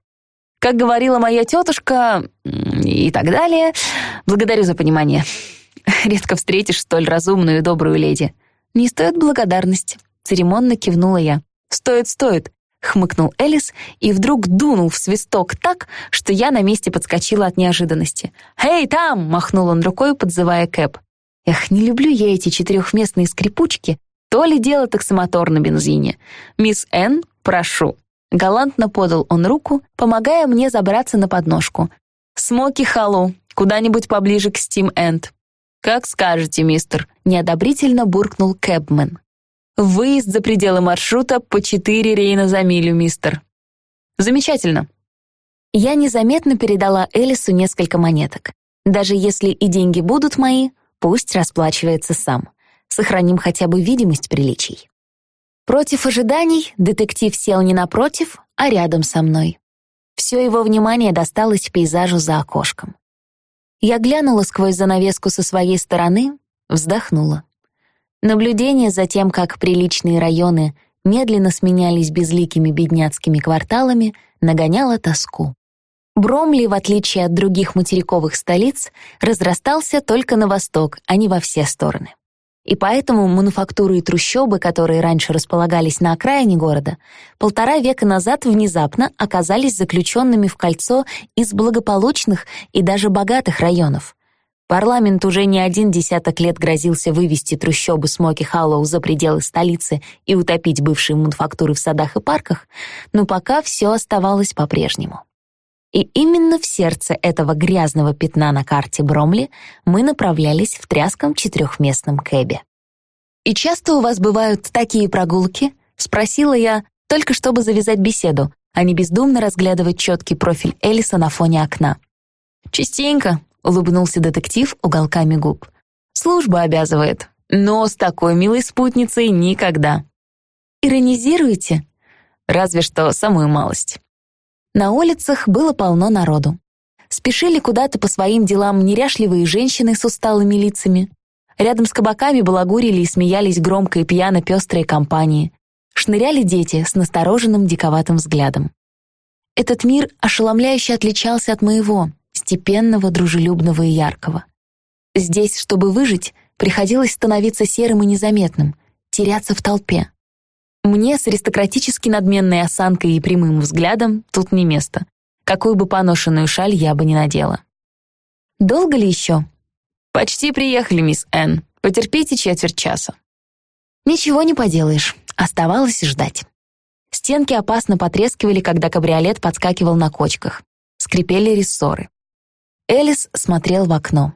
Как говорила моя тетушка и так далее, благодарю за понимание. Редко встретишь столь разумную и добрую леди. Не стоит благодарности. Церемонно кивнула я. «Стоит, стоит», — хмыкнул Элис и вдруг дунул в свисток так, что я на месте подскочила от неожиданности. «Эй, там!» — махнул он рукой, подзывая Кэп. Эх, не люблю я эти четырехместные скрипучки, то ли дело таксомотор на бензине. «Мисс Н, прошу». Галантно подал он руку, помогая мне забраться на подножку. «Смоки Халлоу, куда-нибудь поближе к Стим Энд». «Как скажете, мистер», — неодобрительно буркнул Кэбмен. «Выезд за пределы маршрута по четыре рейна за милю, мистер». «Замечательно». Я незаметно передала Элису несколько монеток. Даже если и деньги будут мои, пусть расплачивается сам сохраним хотя бы видимость приличий. Против ожиданий детектив сел не напротив, а рядом со мной. Все его внимание досталось пейзажу за окошком. Я глянула сквозь занавеску со своей стороны, вздохнула. Наблюдение за тем, как приличные районы медленно сменялись безликими бедняцкими кварталами, нагоняло тоску. Бромли, в отличие от других материковых столиц, разрастался только на восток, а не во все стороны. И поэтому мануфактуры и трущобы, которые раньше располагались на окраине города, полтора века назад внезапно оказались заключенными в кольцо из благополучных и даже богатых районов. Парламент уже не один десяток лет грозился вывести трущобы Смоки Халлоу за пределы столицы и утопить бывшие мануфактуры в садах и парках, но пока все оставалось по-прежнему. И именно в сердце этого грязного пятна на карте Бромли мы направлялись в тряском четырехместном кэбе. «И часто у вас бывают такие прогулки?» — спросила я, только чтобы завязать беседу, а не бездумно разглядывать четкий профиль Элиса на фоне окна. «Частенько», — улыбнулся детектив уголками губ. «Служба обязывает, но с такой милой спутницей никогда». «Иронизируете?» «Разве что самую малость». На улицах было полно народу. Спешили куда-то по своим делам неряшливые женщины с усталыми лицами. Рядом с кабаками балагурили и смеялись громко и пьяно пестрые компании. Шныряли дети с настороженным диковатым взглядом. Этот мир ошеломляюще отличался от моего, степенного, дружелюбного и яркого. Здесь, чтобы выжить, приходилось становиться серым и незаметным, теряться в толпе. Мне с аристократически надменной осанкой и прямым взглядом тут не место. Какую бы поношенную шаль я бы не надела. «Долго ли еще?» «Почти приехали, мисс Н. Потерпите четверть часа». «Ничего не поделаешь. Оставалось ждать». Стенки опасно потрескивали, когда кабриолет подскакивал на кочках. Скрипели рессоры. Элис смотрел в окно.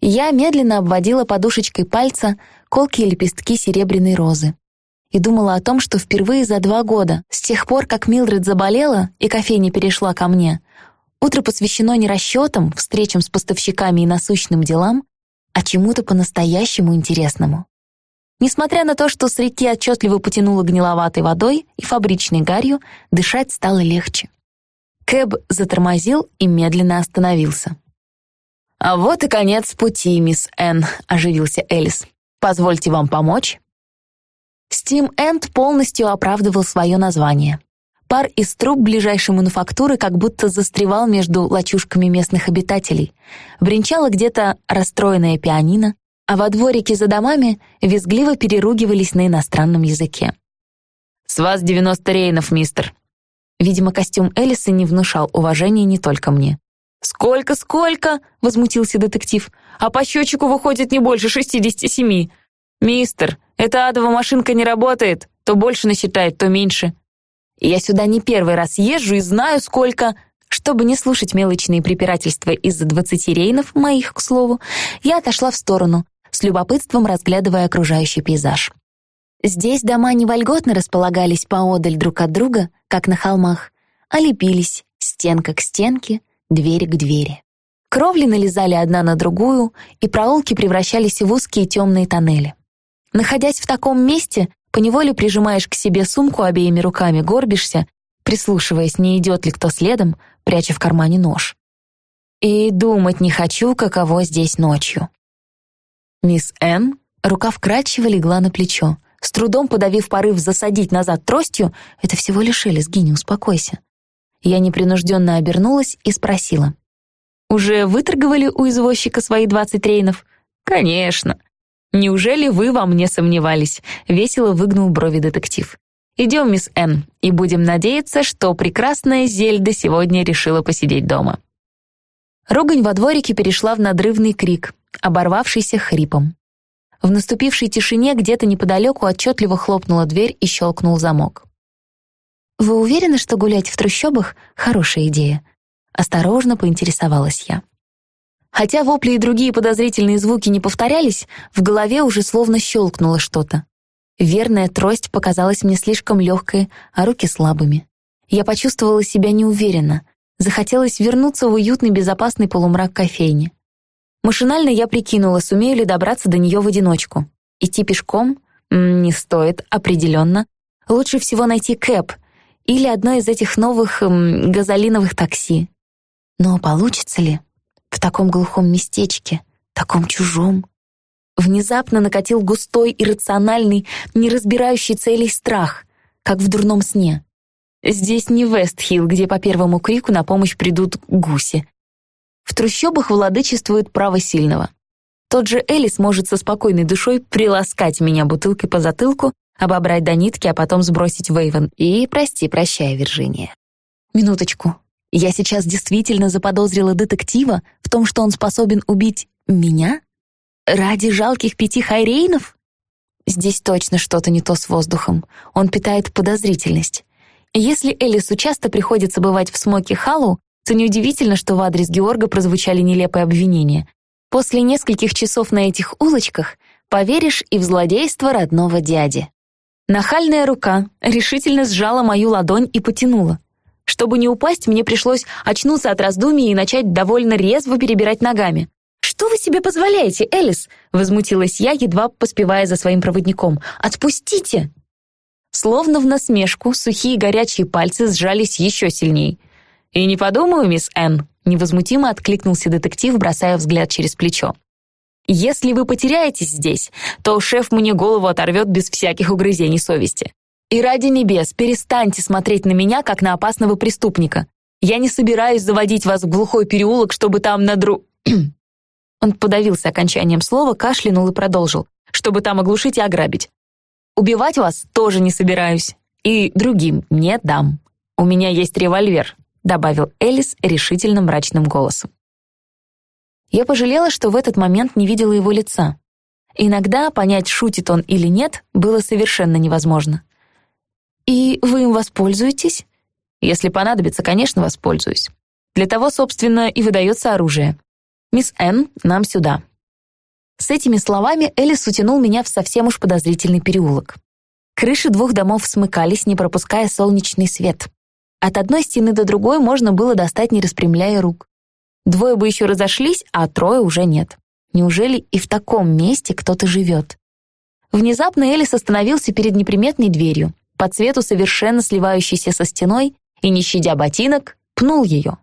Я медленно обводила подушечкой пальца колкие лепестки серебряной розы и думала о том, что впервые за два года, с тех пор, как Милдред заболела и кофейня перешла ко мне, утро посвящено не расчетам, встречам с поставщиками и насущным делам, а чему-то по-настоящему интересному. Несмотря на то, что с реки отчетливо потянуло гниловатой водой и фабричной гарью, дышать стало легче. Кэб затормозил и медленно остановился. «А вот и конец пути, мисс Энн», — оживился Элис. «Позвольте вам помочь?» Steam End полностью оправдывал свое название. Пар из труб ближайшей мануфактуры как будто застревал между лачушками местных обитателей. Бренчало где-то расстроенное пианино, а во дворике за домами визгливо переругивались на иностранном языке. «С вас девяносто рейнов, мистер». Видимо, костюм Элиса не внушал уважения не только мне. «Сколько, сколько?» — возмутился детектив. «А по счетчику выходит не больше шестидесяти семи. Мистер, эта адова машинка не работает. То больше насчитает, то меньше. Я сюда не первый раз езжу и знаю, сколько...» Чтобы не слушать мелочные препирательства из-за двадцати рейнов, моих, к слову, я отошла в сторону, с любопытством разглядывая окружающий пейзаж. Здесь дома не вольготно располагались поодаль друг от друга, как на холмах, а лепились стенка к стенке, дверь к двери. Кровли налезали одна на другую, и проулки превращались в узкие темные тоннели. Находясь в таком месте, поневоле прижимаешь к себе сумку обеими руками, горбишься прислушиваясь, не идет ли кто следом, пряча в кармане нож. И думать не хочу, каково здесь ночью. Мисс Н. рука вкрадчиво легла на плечо, с трудом подавив порыв засадить назад тростью, это всего лишь Элис, Гинни, успокойся. Я непринужденно обернулась и спросила. «Уже выторговали у извозчика свои двадцать рейнов?» «Конечно. Неужели вы во мне сомневались?» — весело выгнул брови детектив. Идем, мисс Н, и будем надеяться, что прекрасная Зельда сегодня решила посидеть дома». Ругань во дворике перешла в надрывный крик, оборвавшийся хрипом. В наступившей тишине где-то неподалеку отчетливо хлопнула дверь и щелкнул замок. «Вы уверены, что гулять в трущобах — хорошая идея?» Осторожно поинтересовалась я. Хотя вопли и другие подозрительные звуки не повторялись, в голове уже словно щелкнуло что-то. Верная трость показалась мне слишком легкой, а руки слабыми. Я почувствовала себя неуверенно. Захотелось вернуться в уютный безопасный полумрак кофейни. Машинально я прикинула, сумею ли добраться до нее в одиночку. Идти пешком? Не стоит, определенно. Лучше всего найти кэб или одно из этих новых эм, газолиновых такси. Но получится ли? В таком глухом местечке, таком чужом. Внезапно накатил густой, иррациональный, не разбирающий целей страх, как в дурном сне. Здесь не Вестхилл, где по первому крику на помощь придут гуси. В трущобах владычествует право сильного. Тот же Элис может со спокойной душой приласкать меня бутылкой по затылку, обобрать до нитки, а потом сбросить в Эйвен. И прости, прощай, Виржиния. Минуточку. Я сейчас действительно заподозрила детектива в том, что он способен убить меня? Ради жалких пяти хайрейнов? Здесь точно что-то не то с воздухом. Он питает подозрительность. Если Элису часто приходится бывать в Смоки Халлоу, то неудивительно, что в адрес Георга прозвучали нелепые обвинения. После нескольких часов на этих улочках поверишь и в злодейство родного дяди. Нахальная рука решительно сжала мою ладонь и потянула. Чтобы не упасть, мне пришлось очнуться от раздумий и начать довольно резво перебирать ногами. «Что вы себе позволяете, Элис?» — возмутилась я, едва поспевая за своим проводником. «Отпустите!» Словно в насмешку, сухие горячие пальцы сжались еще сильней. «И не подумаю, мисс Энн», — невозмутимо откликнулся детектив, бросая взгляд через плечо. «Если вы потеряетесь здесь, то шеф мне голову оторвет без всяких угрызений совести. И ради небес, перестаньте смотреть на меня, как на опасного преступника. Я не собираюсь заводить вас в глухой переулок, чтобы там надру...» Он подавился окончанием слова, кашлянул и продолжил, чтобы там оглушить и ограбить. «Убивать вас тоже не собираюсь. И другим не дам. У меня есть револьвер», добавил Элис решительно мрачным голосом. Я пожалела, что в этот момент не видела его лица. Иногда понять, шутит он или нет, было совершенно невозможно. «И вы им воспользуетесь?» «Если понадобится, конечно, воспользуюсь. Для того, собственно, и выдается оружие. «Мисс Н, нам сюда». С этими словами Элис утянул меня в совсем уж подозрительный переулок. Крыши двух домов смыкались, не пропуская солнечный свет. От одной стены до другой можно было достать, не распрямляя рук. Двое бы еще разошлись, а трое уже нет. Неужели и в таком месте кто-то живет? Внезапно Элис остановился перед неприметной дверью, по цвету совершенно сливающейся со стеной, и, не щадя ботинок, пнул ее.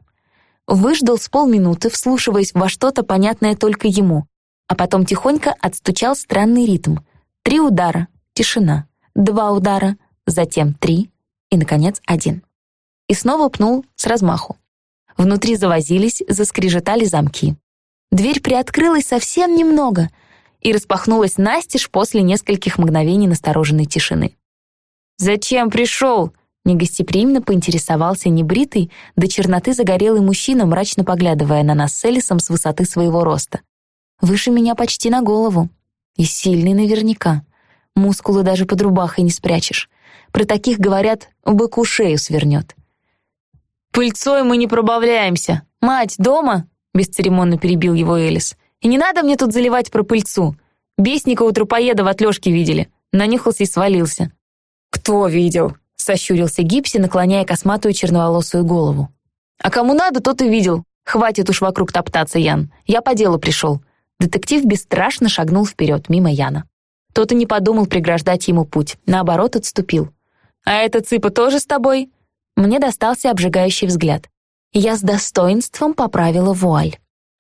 Выждал с полминуты, вслушиваясь во что-то понятное только ему, а потом тихонько отстучал странный ритм. Три удара, тишина, два удара, затем три и, наконец, один. И снова пнул с размаху. Внутри завозились, заскрежетали замки. Дверь приоткрылась совсем немного, и распахнулась настежь после нескольких мгновений настороженной тишины. «Зачем пришел?» — негостеприимно поинтересовался небритый, до черноты загорелый мужчина, мрачно поглядывая на нас с Элисом с высоты своего роста. Выше меня почти на голову. И сильный наверняка. Мускулы даже под рубахой не спрячешь. Про таких, говорят, быку шею свернет. «Пыльцой мы не пробавляемся. Мать дома?» — бесцеремонно перебил его Элис. «И не надо мне тут заливать про пыльцу. Бесника у трупоеда в отлежке видели. Нанюхался и свалился». «Кто видел?» — сощурился Гипси, наклоняя косматую черноволосую голову. «А кому надо, тот и видел. Хватит уж вокруг топтаться, Ян. Я по делу пришел». Детектив бесстрашно шагнул вперед, мимо Яна. Тот и не подумал преграждать ему путь, наоборот, отступил. «А эта цыпа тоже с тобой?» Мне достался обжигающий взгляд. Я с достоинством поправила вуаль.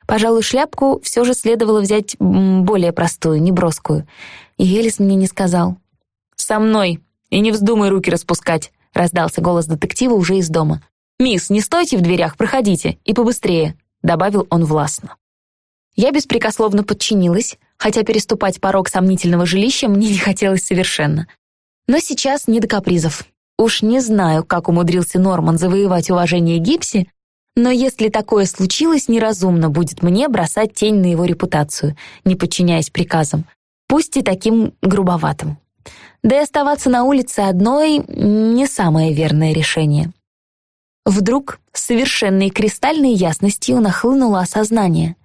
Пожалуй, шляпку все же следовало взять более простую, неброскую. И Велес мне не сказал. «Со мной, и не вздумай руки распускать», — раздался голос детектива уже из дома. «Мисс, не стойте в дверях, проходите, и побыстрее», — добавил он властно. Я беспрекословно подчинилась, хотя переступать порог сомнительного жилища мне не хотелось совершенно. Но сейчас не до капризов. Уж не знаю, как умудрился Норман завоевать уважение Гипси, но если такое случилось, неразумно будет мне бросать тень на его репутацию, не подчиняясь приказам, пусть и таким грубоватым. Да и оставаться на улице одной — не самое верное решение. Вдруг с совершенной кристальной ясностью нахлынуло осознание.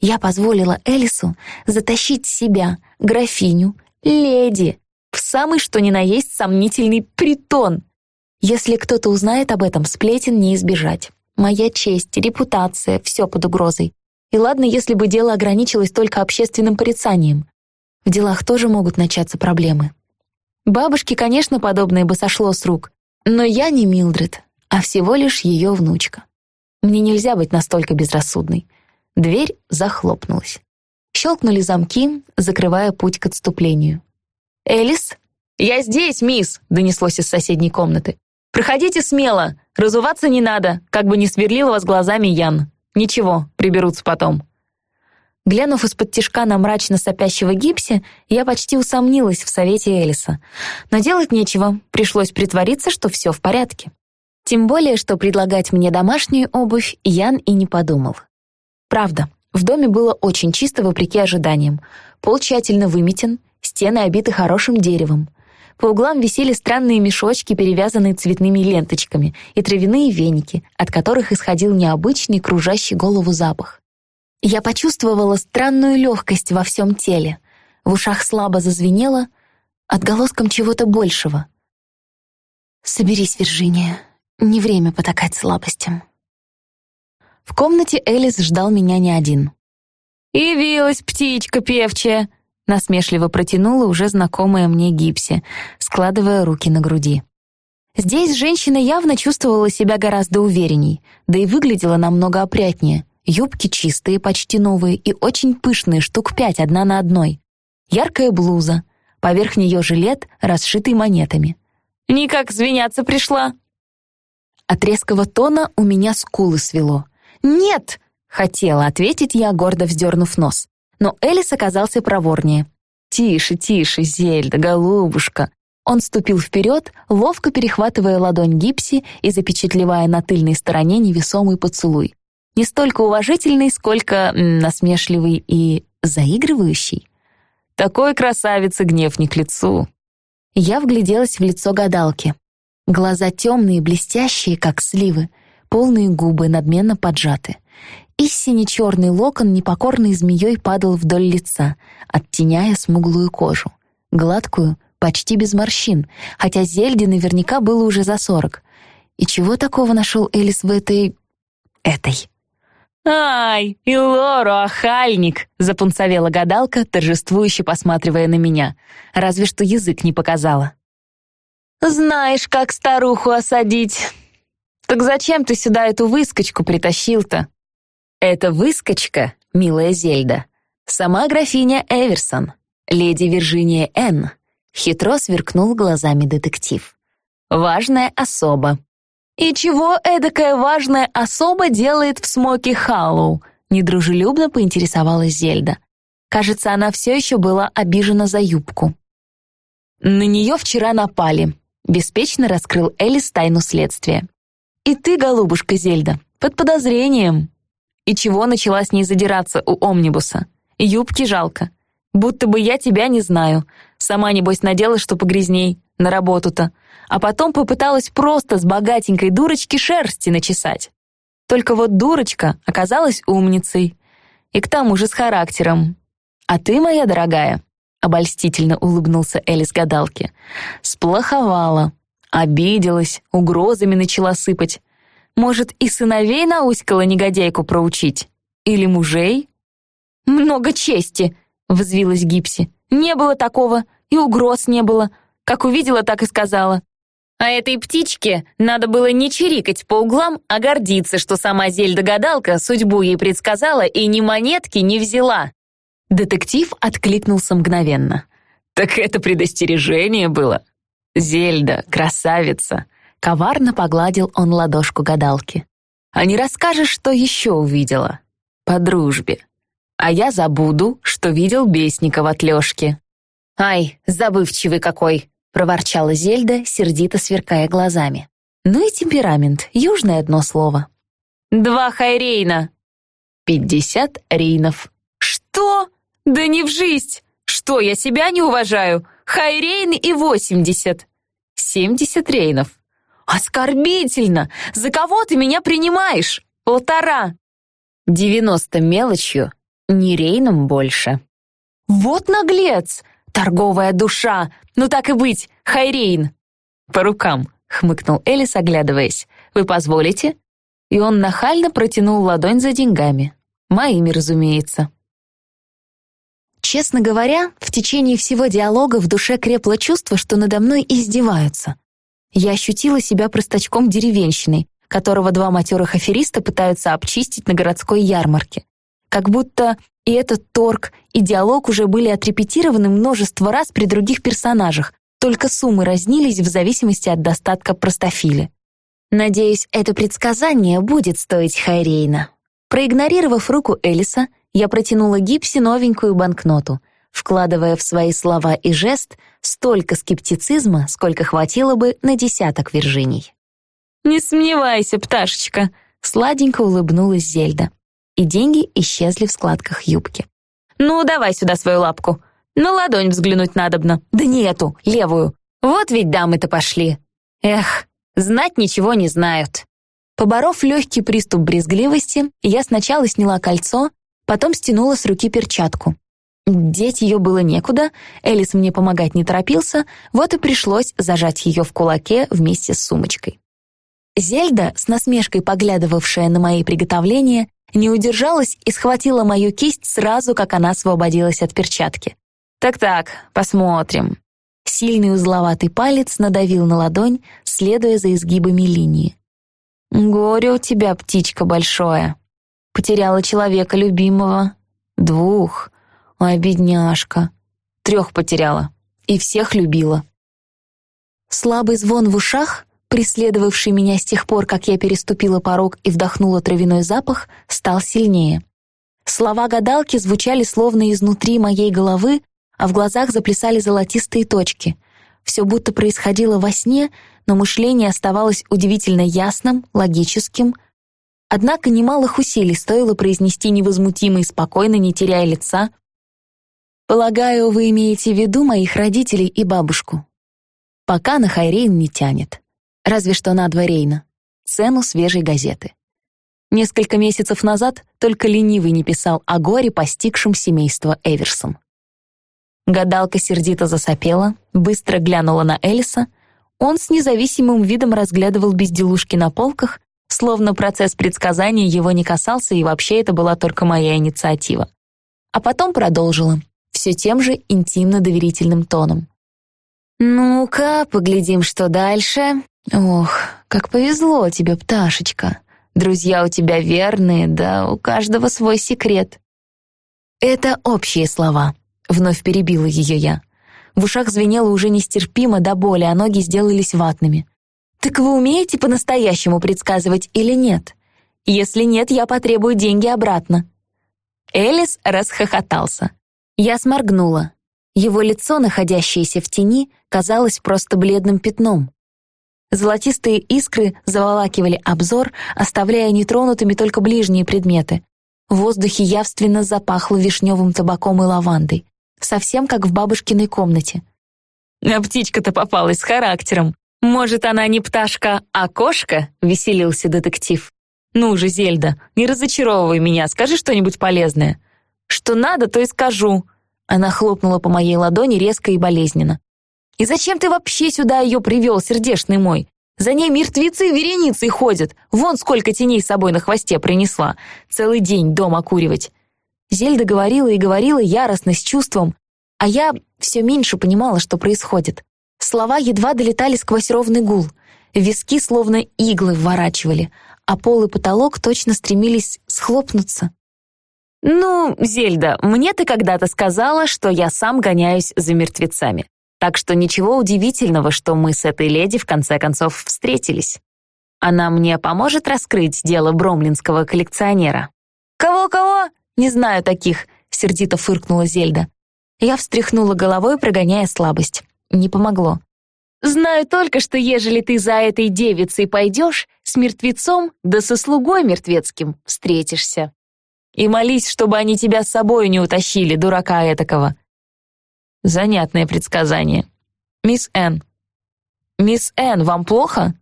Я позволила Элису затащить себя, графиню, леди, в самый что ни на есть сомнительный притон. Если кто-то узнает об этом, сплетен не избежать. Моя честь, репутация — все под угрозой. И ладно, если бы дело ограничилось только общественным порицанием. В делах тоже могут начаться проблемы. Бабушке, конечно, подобное бы сошло с рук, но я не Милдред, а всего лишь ее внучка. Мне нельзя быть настолько безрассудной. Дверь захлопнулась. Щелкнули замки, закрывая путь к отступлению. «Элис?» «Я здесь, мисс!» — донеслось из соседней комнаты. «Проходите смело! Разуваться не надо, как бы не сверлил вас глазами Ян. Ничего, приберутся потом». Глянув из-под тишка на мрачно сопящего гипсе, я почти усомнилась в совете Элиса. Но делать нечего, пришлось притвориться, что все в порядке. Тем более, что предлагать мне домашнюю обувь Ян и не подумал. Правда, в доме было очень чисто вопреки ожиданиям. Пол тщательно выметен, Стены обиты хорошим деревом. По углам висели странные мешочки, перевязанные цветными ленточками, и травяные веники, от которых исходил необычный кружащий голову запах. Я почувствовала странную легкость во всем теле. В ушах слабо зазвенело, отголоском чего-то большего. «Соберись, Виржиния, не время потакать слабостям». В комнате Элис ждал меня не один. «Явилась птичка певчая!» Насмешливо протянула уже знакомая мне Гипси, складывая руки на груди. Здесь женщина явно чувствовала себя гораздо уверенней, да и выглядела намного опрятнее. Юбки чистые, почти новые и очень пышные, штук пять одна на одной. Яркая блуза, поверх нее жилет, расшитый монетами. «Никак звеняться пришла!» От резкого тона у меня скулы свело. «Нет!» — хотела ответить я, гордо вздернув нос но Элис оказался проворнее. «Тише, тише, Зельда, голубушка!» Он ступил вперед, ловко перехватывая ладонь Гипси и запечатлевая на тыльной стороне невесомый поцелуй. Не столько уважительный, сколько насмешливый и заигрывающий. Такой красавице гнев не к лицу. Я вгляделась в лицо гадалки. Глаза темные, блестящие, как сливы, полные губы надменно поджаты и сине-черный локон непокорной змеей падал вдоль лица, оттеняя смуглую кожу. Гладкую, почти без морщин, хотя Зельде наверняка было уже за сорок. И чего такого нашел Элис в этой... этой? «Ай, и Лору, охальник!» — запунцовела гадалка, торжествующе посматривая на меня. Разве что язык не показала. «Знаешь, как старуху осадить. Так зачем ты сюда эту выскочку притащил-то?» Это выскочка, милая Зельда, сама графиня Эверсон, леди Виржиния Н. Хитро сверкнул глазами детектив. Важная особа. «И чего эдакая важная особа делает в Смоки Халлоу?» Недружелюбно поинтересовалась Зельда. Кажется, она все еще была обижена за юбку. «На нее вчера напали», — беспечно раскрыл Элис тайну следствия. «И ты, голубушка Зельда, под подозрением». И чего начала с ней задираться у омнибуса? Юбки жалко. Будто бы я тебя не знаю. Сама, небось, надела, что погрязней. На работу-то. А потом попыталась просто с богатенькой дурочки шерсти начесать. Только вот дурочка оказалась умницей. И к тому же с характером. А ты, моя дорогая, обольстительно улыбнулся Элис гадалке, сплоховала, обиделась, угрозами начала сыпать. Может, и сыновей науськала негодяйку проучить? Или мужей? «Много чести!» — взвилась Гипси. «Не было такого, и угроз не было. Как увидела, так и сказала. А этой птичке надо было не чирикать по углам, а гордиться, что сама Зельда-гадалка судьбу ей предсказала и ни монетки не взяла. Детектив откликнулся мгновенно. «Так это предостережение было. Зельда, красавица!» Коварно погладил он ладошку гадалки. «А не расскажешь, что еще увидела? По дружбе. А я забуду, что видел Бесников от Лешки». «Ай, забывчивый какой!» — проворчала Зельда, сердито сверкая глазами. «Ну и темперамент, южное одно слово». «Два хайрейна!» «Пятьдесят рейнов». «Что? Да не в жизнь! Что, я себя не уважаю? Хайрейн и восемьдесят!» «Семьдесят рейнов». «Оскорбительно! За кого ты меня принимаешь? Полтора!» «Девяносто мелочью, не рейном больше». «Вот наглец! Торговая душа! Ну так и быть, Хайрейн!» «По рукам», — хмыкнул Элис, оглядываясь. «Вы позволите?» И он нахально протянул ладонь за деньгами. Моими, разумеется. Честно говоря, в течение всего диалога в душе крепло чувство, что надо мной издеваются. Я ощутила себя простачком-деревенщиной, которого два матерых афериста пытаются обчистить на городской ярмарке. Как будто и этот торг, и диалог уже были отрепетированы множество раз при других персонажах, только суммы разнились в зависимости от достатка простофиля. Надеюсь, это предсказание будет стоить Хайрейна. Проигнорировав руку Элиса, я протянула Гипси новенькую банкноту, вкладывая в свои слова и жест столько скептицизма, сколько хватило бы на десяток Виржиний. «Не сомневайся, пташечка», — сладенько улыбнулась Зельда и деньги исчезли в складках юбки. «Ну, давай сюда свою лапку. На ладонь взглянуть надобно. Да не эту, левую. Вот ведь дамы-то пошли. Эх, знать ничего не знают». Поборов легкий приступ брезгливости, я сначала сняла кольцо, потом стянула с руки перчатку. Деть ее было некуда, Элис мне помогать не торопился, вот и пришлось зажать ее в кулаке вместе с сумочкой. Зельда, с насмешкой поглядывавшая на мои приготовления, не удержалась и схватила мою кисть сразу, как она освободилась от перчатки. «Так-так, посмотрим». Сильный узловатый палец надавил на ладонь, следуя за изгибами линии. «Горе у тебя, птичка большое. Потеряла человека любимого. Двух. Ой, бедняжка. Трех потеряла. И всех любила». Слабый звон в ушах преследовавший меня с тех пор, как я переступила порог и вдохнула травяной запах, стал сильнее. Слова гадалки звучали словно изнутри моей головы, а в глазах заплясали золотистые точки. Все будто происходило во сне, но мышление оставалось удивительно ясным, логическим. Однако немалых усилий стоило произнести невозмутимо и спокойно, не теряя лица. «Полагаю, вы имеете в виду моих родителей и бабушку. Пока на Хайрейн не тянет. Разве что на Рейна. Цену свежей газеты. Несколько месяцев назад только ленивый не писал о горе, постигшем семейство Эверсон. Гадалка сердито засопела, быстро глянула на Элиса. Он с независимым видом разглядывал безделушки на полках, словно процесс предсказания его не касался, и вообще это была только моя инициатива. А потом продолжила, все тем же интимно-доверительным тоном. «Ну-ка, поглядим, что дальше. Ох, как повезло тебе, пташечка. Друзья у тебя верные, да у каждого свой секрет». «Это общие слова», — вновь перебила ее я. В ушах звенело уже нестерпимо до боли, а ноги сделались ватными. «Так вы умеете по-настоящему предсказывать или нет? Если нет, я потребую деньги обратно». Элис расхохотался. Я сморгнула. Его лицо, находящееся в тени, казалось просто бледным пятном. Золотистые искры заволакивали обзор, оставляя нетронутыми только ближние предметы. В воздухе явственно запахло вишневым табаком и лавандой. Совсем как в бабушкиной комнате. «А птичка-то попалась с характером. Может, она не пташка, а кошка?» — веселился детектив. «Ну же, Зельда, не разочаровывай меня, скажи что-нибудь полезное». «Что надо, то и скажу». Она хлопнула по моей ладони резко и болезненно. «И зачем ты вообще сюда ее привел, сердешный мой? За ней мертвецы вереницей ходят. Вон сколько теней с собой на хвосте принесла. Целый день дом окуривать». Зельда говорила и говорила яростно, с чувством, а я все меньше понимала, что происходит. Слова едва долетали сквозь ровный гул. Виски словно иглы вворачивали, а пол и потолок точно стремились схлопнуться. «Ну, Зельда, мне ты когда-то сказала, что я сам гоняюсь за мертвецами. Так что ничего удивительного, что мы с этой леди в конце концов встретились. Она мне поможет раскрыть дело бромлинского коллекционера». «Кого-кого? Не знаю таких», — сердито фыркнула Зельда. Я встряхнула головой, прогоняя слабость. Не помогло. «Знаю только, что ежели ты за этой девицей пойдешь, с мертвецом да со слугой мертвецким встретишься. И молись, чтобы они тебя с собой не утащили, дурака этакого». Занятное предсказание. «Мисс Энн». «Мисс Энн, вам плохо?»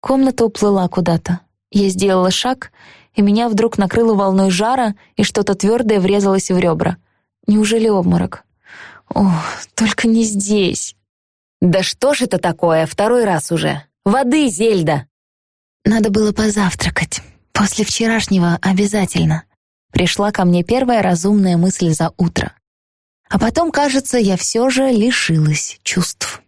Комната уплыла куда-то. Я сделала шаг, и меня вдруг накрыло волной жара, и что-то твердое врезалось в ребра. Неужели обморок? О, только не здесь. Да что ж это такое, второй раз уже? Воды, Зельда! Надо было позавтракать. После вчерашнего обязательно. Пришла ко мне первая разумная мысль за утро. А потом, кажется, я все же лишилась чувств.